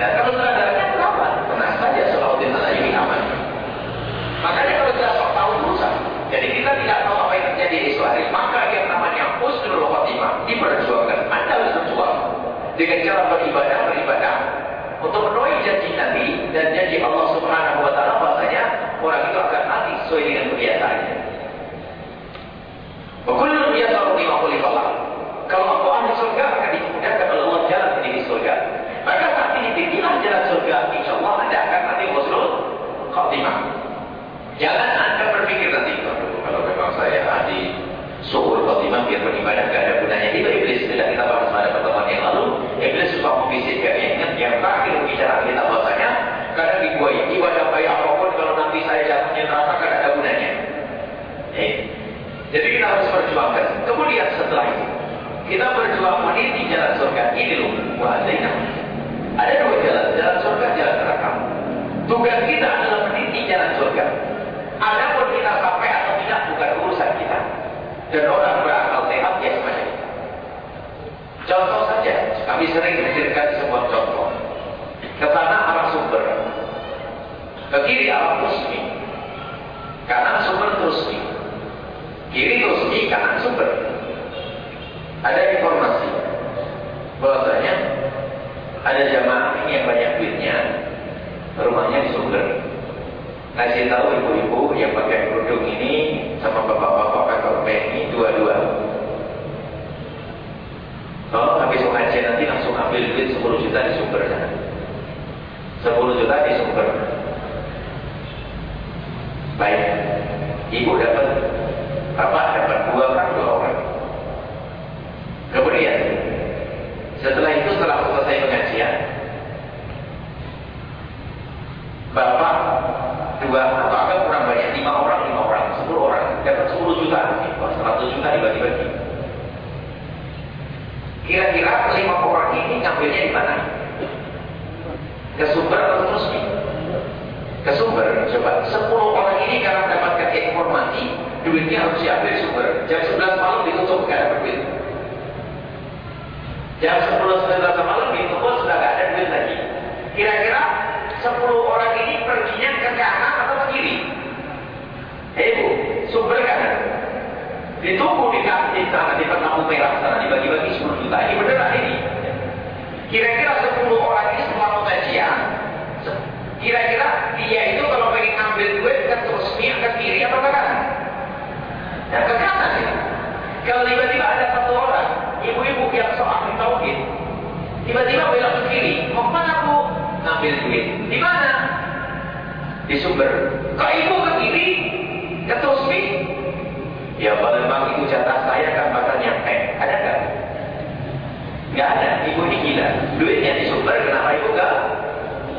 nah kalau sutradaranya kenapa tenang saja Salahuddin Al Ayyubi aman. Makanya kalau kita sok tahu urusan, jadi kita tidak tahu apa yang terjadi di hari, maka yang namanya husnul khotimah diperjuangkan. Dengan cara beribadah, beribadah untuk memenuhi janji Nabi dan janji Allah Subhanahu wa taala bahwasanya orang itu akan mati sesuai dengan kebiasaannya. Bekulun biasa lima puluh Kalau aku ahli surga akan dimudahkan oleh Allah jalan menuju surga. Maka saat ini pilihlah jalan surga, insya Allah Anda akan mati husnul khotimah. Jangan Anda berpikir nanti, kalau memang saya ahli suhul khotimah biar beribadah gak ada gunanya. Itu iblis tidak kita bahas pada pertemuan. Ya. Ingat yang terakhir bicara kita bahasanya, kadang di ini ibadah baik apa pun kalau nanti saya jatuhnya neraka gak ada gunanya. Eh. Jadi kita harus perjuangkan. Kemudian setelah itu, kita berjuang meniti jalan surga. Ini loh, wahadaina. Ada dua jalan, jalan surga, jalan neraka. Tugas kita adalah meniti jalan surga. Adapun kita sampai atau tidak bukan urusan kita. Dan orang berakal sehat ya semacam itu. Contoh saja, kami sering menghadirkan sebuah contoh. Ke sana arah sumber. Ke kiri arah Rusmi. Kanan sumber Rusmi. Kiri Rusmi, kanan sumber. Ada informasi bahwasanya ada jamaah ini yang banyak duitnya, rumahnya di sumber kasih tahu ibu-ibu yang pakai kerudung ini sama bapak-bapak pakai PNI dua-dua. Kalau habis pengajian nanti langsung ambil duit 10 juta di sumber sana. 10 juta di sumber. Baik. Ibu dapat bapak dapat dua orang dua orang. Kemudian setelah itu setelah selesai pengajian, bapak dua atau agak kurang banyak lima orang lima orang sepuluh orang dapat sepuluh juta seratus juta dibagi-bagi kira-kira lima orang ini ngambilnya di mana? Ke sumber atau terus nih ke sumber. Coba sepuluh orang ini karena dapatkan informasi duitnya harus diambil sumber. Jam sebelas malam ditutup gak ada duit. Jam sepuluh sebelas malam ditutup sudah gak ada duit lagi. Kira-kira 10 orang ini perginya ke kanan atau ke kiri? Eh bu, sumber kanan. Ditunggu di kantin sana, di lampu merah sana, dibagi-bagi 10 juta. Ini beneran ini. Kira-kira 10 orang ini setelah pengajian, kira-kira dia itu kalau pengen ngambil duit kan terus niat ke kiri atau ke kanan? Ya ke kanan ya. Kalau tiba-tiba ada satu orang, ibu-ibu yang soal tauhid, tiba-tiba belok ke kiri, mau ke mana bu? ngambil duit. Di mana? Di sumber. Kok ibu ke kiri? Ke Tosmi? Ya memang itu jatah saya kan bakal nyampe. Ada nggak? Nggak ada. Ibu ini gila. Duitnya di sumber, kenapa ibu nggak?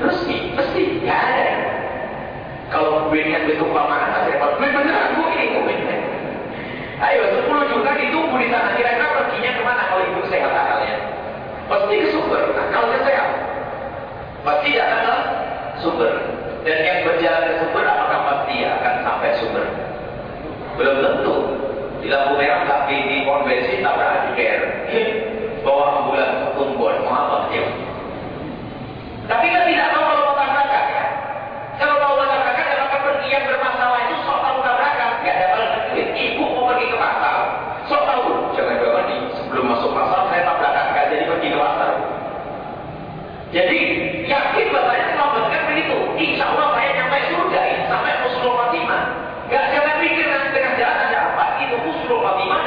Resmi, mesti nggak ada. Kalau duitnya duit umpamaan, saya duit beneran bu ini bu. Ayo, 10 juta ditunggu di sana. Kira-kira perginya ke mana kalau ibu sehat akalnya? Pasti ke sumber, akalnya sehat. Pasti datang ke sumber. Dan yang berjalan ke sumber apakah pasti akan sampai sumber? Belum tentu. Di lampu merah tak di, pohon bensin tabrak ajuker. Bawa ambulan tumbuhan. Mau apa dia? Tapi kan tidak tahu kalau tabrakan ya. Kalau mau tabrakan akan pergi yang bermasalah itu sok tahu tabrakan. Gak ada balas duit. Ibu mau pergi ke pasar. Sok tahu. Jangan bawa mandi. Sebelum masuk pasar saya tabrakan. Gak jadi pergi ke pasar. Jadi yakin bapaknya selamatkan begitu. Insya Allah saya nyampe surga ini sampai husnul khotimah. Gak jangan pikir nanti tengah jalan ada apa. Itu husnul khotimah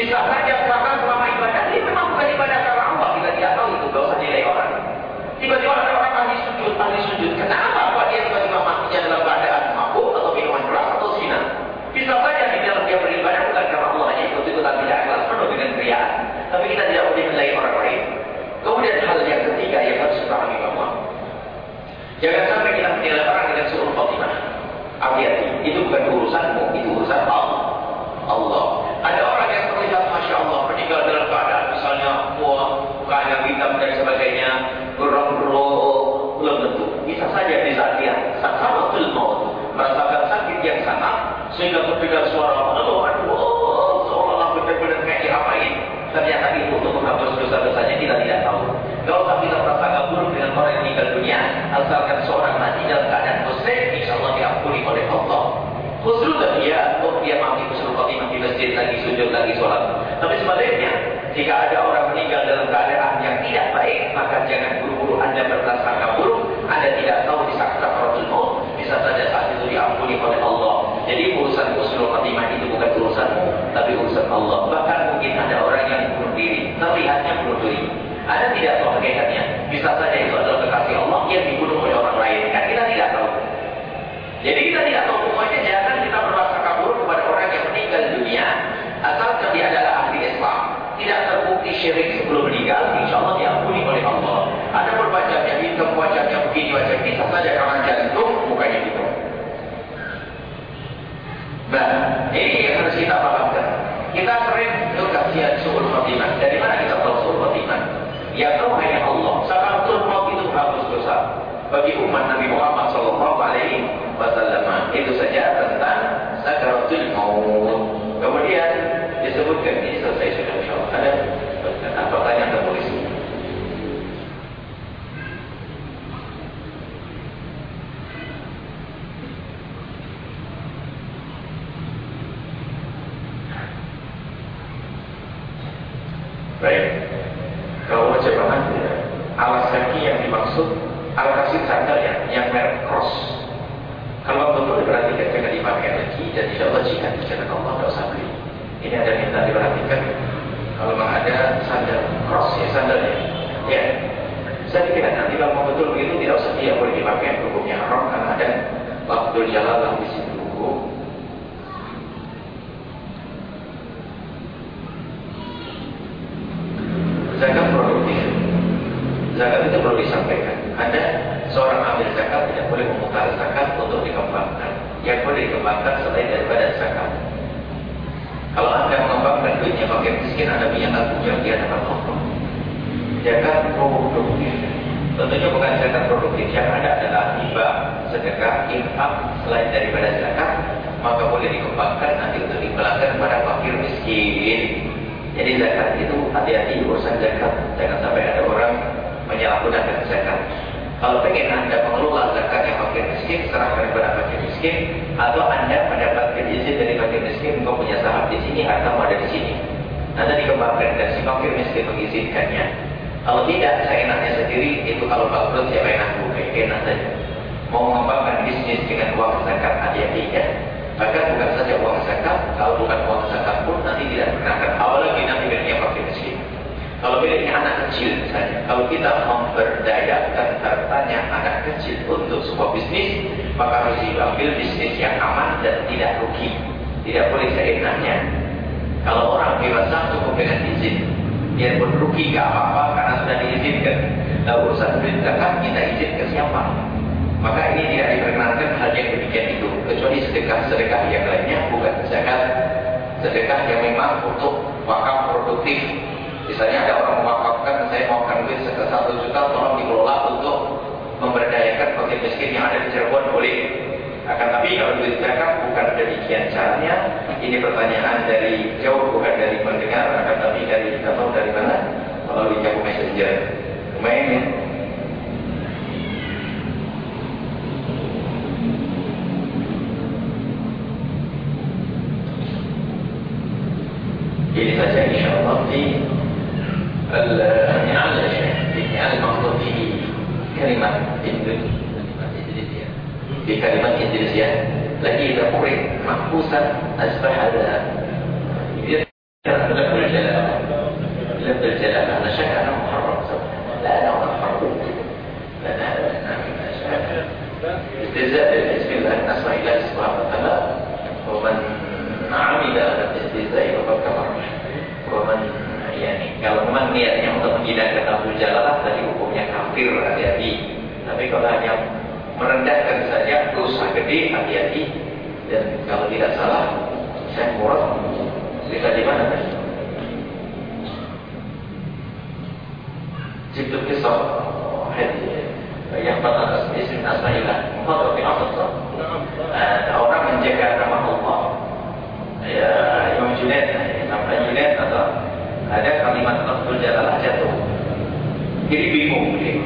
Bisa saja bahkan selama ibadah ini memang bukan ibadah karena Allah. Kita tidak tahu itu, usah nilai orang. Tiba-tiba ada orang ahli sujud, ahli sujud. Kenapa Pak dia tiba-tiba matinya dalam keadaan mabuk atau minuman keras atau zina? Bisa saja di dalam dia beribadah bukan karena Allah hanya ikut-ikutan tidak ikhlas penuh dengan kriaan. Tapi kita tidak boleh menilai orang lain. Kemudian hal yang ketiga yang harus kita pahami bahwa jangan sampai kita menilai orang dengan suruh khotimah. Hati-hati, itu bukan urusanmu, itu urusan Allah. Allah. Ada orang yang terlihat Masya Allah meninggal dalam keadaan misalnya wah, mukanya hitam dan sebagainya, gerong-gerong, belum tentu. Bisa saja di saat dia sama maut merasakan sakit yang sama sehingga terdengar suara aduh aduh seolah-olah benar-benar kayak diapain. Ternyata itu untuk menghapus dosa-dosanya kita tidak tahu. Kalau usah kita merasa buruk dengan orang yang meninggal dunia, asalkan seorang mati dalam keadaan muslim, insya Allah diampuni oleh Allah. Khusnul dia, oh dia mati khusnul khotimah di masjid lagi sujud lagi sholat. Tapi sebaliknya, jika ada orang meninggal dalam keadaan tidak baik, maka jangan buru-buru Anda berprasangka buruk. Anda tidak tahu di saat sakaratul maut, bisa saja saat itu diampuni oleh Allah. Jadi urusan khusnul khotimah itu bukan urusanmu, tapi urusan Allah. Bahkan mungkin ada orang yang bunuh diri, terlihatnya bunuh diri. Anda tidak tahu hakikatnya. Bisa saja itu adalah kekasih Allah yang dibunuh oleh orang lain. Kan kita tidak tahu. Jadi kita tidak tahu pokoknya jangan kita berprasangka buruk kepada orang yang meninggal dunia asalkan dia adalah ahli Islam. Tidak terbukti syirik sebelum meninggal, insya Allah diampuni oleh Allah. Ada pun wajahnya hitam, wajahnya begini, wajah bisa saja karena jantung, bukannya gitu. Nah, ini yang harus kita pahamkan. Kita sering itu kasihan suhul khotimah. Dari mana kita tahu suhul khotimah? Ya tahu hanya Allah. Sakaratul maut itu hapus dosa bagi umat Nabi Muhammad Sallallahu Alaihi Wasallam itu saja tentang sakaratul maut. Kemudian disebutkan ini selesai sudah insyaallah ada pertanyaan tertulis. Baik. Kalau jemaah alas kaki yang dimaksud Al-Kasir sandal ya, yang merek cross. Kalau betul diperhatikan jangan dipakai lagi dan insya Allah jika dijalan Allah tidak usah beli. Ini ada minta diperhatikan. Kalau memang ada sandal cross ya sandalnya, ya. Saya pikir nanti kalau betul begitu tidak usah dia boleh dipakai hukumnya haram karena ada waktu jalan di situ. Zakat produktif. Zakat itu perlu disampaikan. Ada seorang ambil zakat tidak boleh memutar zakat untuk dikembangkan. Yang boleh dikembangkan selain daripada zakat. Kalau anda mengembangkan duitnya pakai miskin, anda punya tanggung jawab dia dapat Allah. Zakat produktif. Tentunya bukan zakat produktif yang ada adalah riba, sedekah, infak selain daripada zakat, maka boleh dikembangkan nanti untuk dibelangkan kepada fakir miskin. Jadi zakat itu hati-hati urusan zakat. Jangan sampai ada orang menyalahgunakan zakat. Kalau pengen Anda mengelola zakat yang fakir miskin, serahkan kepada fakir miskin, atau Anda mendapatkan izin dari fakir miskin, engkau punya saham di sini, hartamu ada di sini. Anda dikembangkan dan si fakir miskin mengizinkannya. Kalau tidak, saya enaknya sendiri, itu kalau bangkrut siapa enak buka, enak saja. Mau mengembangkan bisnis dengan uang zakat, hati-hati ya. Bahkan bukan saja uang zakat, kalau bukan uang zakat pun nanti tidak nanti fakir miskin. Kalau miliknya anak kecil misalnya, kalau kita memberdayakan hartanya anak kecil untuk sebuah bisnis, maka harus diambil bisnis yang aman dan tidak rugi. Tidak boleh seenaknya. Kalau orang dewasa cukup dengan izin, biarpun rugi gak apa-apa karena sudah diizinkan. Nah urusan duit zakat kita izin ke siapa? Maka ini tidak diperkenankan hal yang demikian itu, kecuali sedekah-sedekah yang lainnya bukan zakat. Sedekah yang memang untuk wakaf produktif Misalnya ada orang mewakafkan, saya mewakafkan duit satu juta, tolong dikelola untuk memberdayakan fakir miskin yang ada di Cirebon, boleh. Akan tapi kalau duit zakat bukan demikian caranya. Ini pertanyaan dari jauh, bukan dari pendengar, akan tapi dari kita tahu dari mana? Kalau di Messenger. Lumayan ya. Ini saja insya Allah di فالإعانة يعني الإعانة يعني المقصود به كلمة إندونيسية بكلمات إندونيسية لكن إذا قرئ محفوظا أصبح menghidangkan Abu Jalalah Tadi hukumnya kafir hati-hati. Tapi kalau hanya merendahkan saja Dosa gede hati-hati. Dan kalau tidak salah Saya murah. Kita di mana kan? Jibril kisah yang batas isim asma'illah Muhammad bin Abdullah orang menjaga nama Allah. Ya Imam Junaid sampai Junaid atau ada kalimat Abdul Jalalah jatuh jadi bingung beliau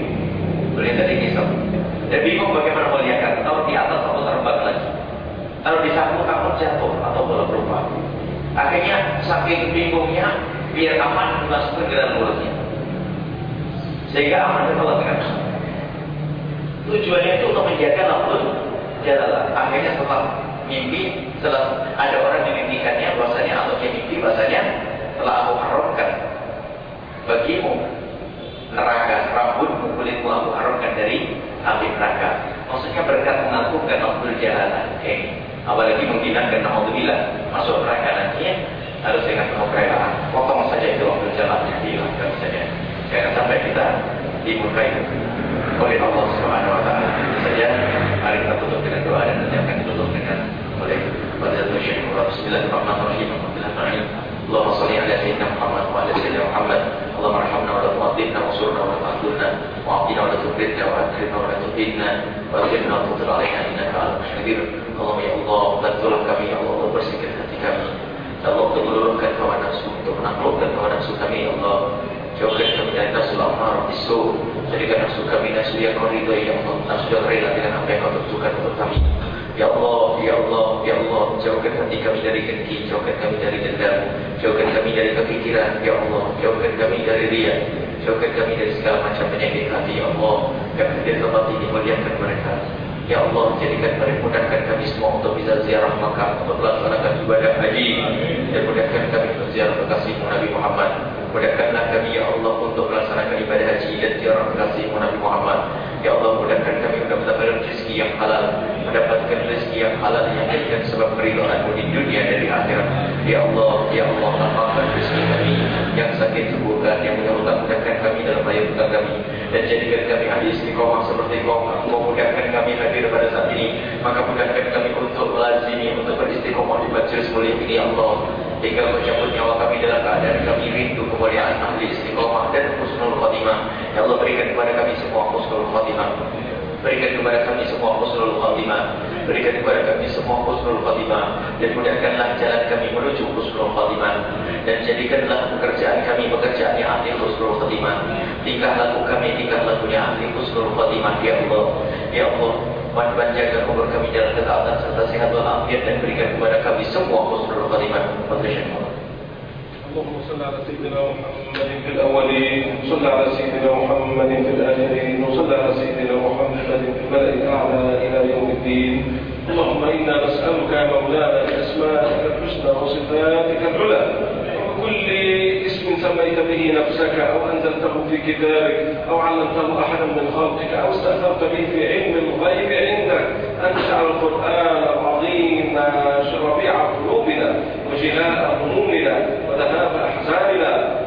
beliau tadi kisah dan bingung bagaimana melihatkan kalau di atas atau terbang lagi. Kalau di samping kamu jatuh atau belum berubah. Akhirnya saking bingungnya biar aman dimasukkan ke dalam mulutnya. Sehingga aman dengan Tujuannya itu untuk menjaga lafzul jalalah. Akhirnya setelah mimpi, setelah ada orang yang memimpikannya, bahasanya atau yang mimpi bahasanya telah aku haramkan bagimu neraka rambut kulitmu aku haramkan dari api neraka. Maksudnya berkat mengagungkan lafzul jalalah. Okay. Apalagi menghilangkan naudzubillah masuk neraka nanti ya, harus dengan penuh kerelaan. Potong saja itu lafzul jalalahnya dihilangkan saja. Jangan sampai kita dimurkai oleh Allah Subhanahu wa taala. Saja mari kita tutup dengan doa dan nanti akan ditutup dengan oleh Fadilatul Syekh Bismillahirrahmanirrahim. Alhamdulillah. اللهم صل على سيدنا محمد وعلى سيدنا محمد اللهم ارحمنا ولا تؤذبنا وانصرنا ولا تخذلنا واعطنا ولا تكرمنا واكرمنا ولا تهنا واغفرنا وتطر علينا انك على القدير اللهم ya Allah bantulah kami ya Allah bersihkan hati kami ya Allah untuk meluluhkan kawan nafsu untuk menaklukkan kawan nafsu kami ya Allah jauhkan kami dari nafsu lamar bisu Jadikan nafsu kami nafsu yang kau ridhai Ya Allah Nafsu yang rela dengan apa yang Jauhkan hati kami dari dengki Jauhkan kami dari dendam Jauhkan kami dari kepikiran Ya Allah, jauhkan kami dari ria Jauhkan kami dari segala macam penyakit hati Ya Allah, yang hadir tempat ini Muliakan mereka. Ya Allah, jadikan mereka mudahkan kami semua untuk bisa ziarah makam Untuk melaksanakan ibadah haji. Dan mudahkan kami untuk ziarah kekasihmu Nabi Muhammad Mudahkanlah kami ya Allah untuk melaksanakan ibadah haji dan ziarah kekasih Nabi Muhammad. Ya Allah mudahkan kami mendapatkan rezeki yang halal, mendapatkan rezeki yang halal yang menjadikan sebab keridhaanmu di dunia dan di akhirat. Ya Allah, ya Allah lapangkan rezeki kami yang sakit sembuhkan, yang menyebutkan mudahkan kami dalam bayar hutang kami dan jadikan kami ahli istiqomah seperti kau Engkau mudahkan kami hadir pada saat ini, maka mudahkan kami untuk melazimi untuk beristiqomah di majlis mulia ini ya Allah hingga mencabut nyawa kami dalam keadaan kami rindu kemuliaan ahli istiqomah dan husnul khatimah. Ya Allah berikan kepada kami semua husnul khatimah. Berikan kepada kami semua husnul khatimah. Berikan kepada kami semua husnul khatimah dan mudahkanlah jalan kami menuju husnul khatimah dan jadikanlah pekerjaan kami pekerjaan yang ahli husnul khatimah. Tingkah laku kami tingkah lakunya ahli husnul khatimah ya Allah. Ya Allah, panjangkan umur kami dalam ketaatan serta sehat walafiat dan berikan kepada kami semua husnul khatimah. اللهم صل على سيدنا محمد في الأولين صل على سيدنا محمد في الآخرين وصل على سيدنا محمد في الملأ الأعلى إلى يوم الدين اللهم إنا نسألك يا مولانا بأسمائك الحسنى وصفاتك العلى وكل اسم سميت به نفسك أو أنزلته في كتابك أو علمته أحدا من خلقك أو استأثرت به في علم الغيب عندك. أن تجعل القرآن العظيم ربيع قلوبنا وجلاء همومنا وذهاب أحزاننا.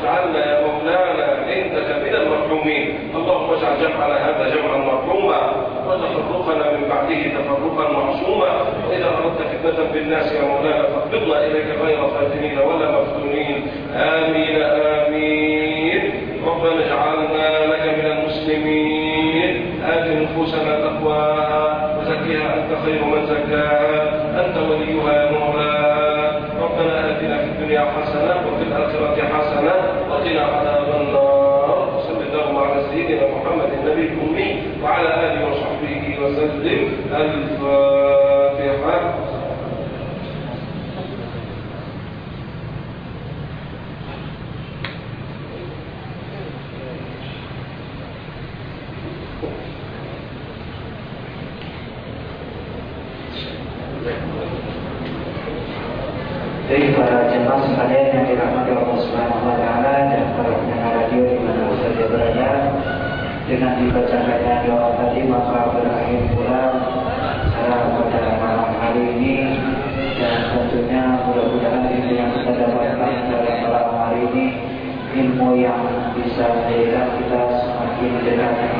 اللهم اجعلنا يا مولانا عندك من المرحومين. اللهم اجعل جمعنا هذا جمعا مرحوما. وتفرقنا من بعده تفرقا معصوما. وإذا أردت فتنة بالناس يا مولانا فاقبضنا إليك غير فاتنين ولا مفتونين. آمين آمين. ربنا اجعلنا لك من المسلمين. آت نفوسنا تقواها وزكها أنت خير من زكاها. أنت وليها يا مولانا ربنا آتنا في الدنيا حسنة وفي الآخرة حسنة. وقنا عذاب النار. وصل اللهم على سيدنا محمد النبي الأمي وعلى آله وصحبه وسلم. الفاتحة. Jadi para jemaah sekalian yang dirahmati Allah Subhanahu wa taala dan para pendengar radio di mana saja berada, dengan dibacakannya doa tadi maka berakhir pula acara pada malam hari ini. Dan tentunya mudah-mudahan ilmu yang kita dapatkan pada malam hari ini ilmu yang bisa menjadikan kita semakin dekat dengan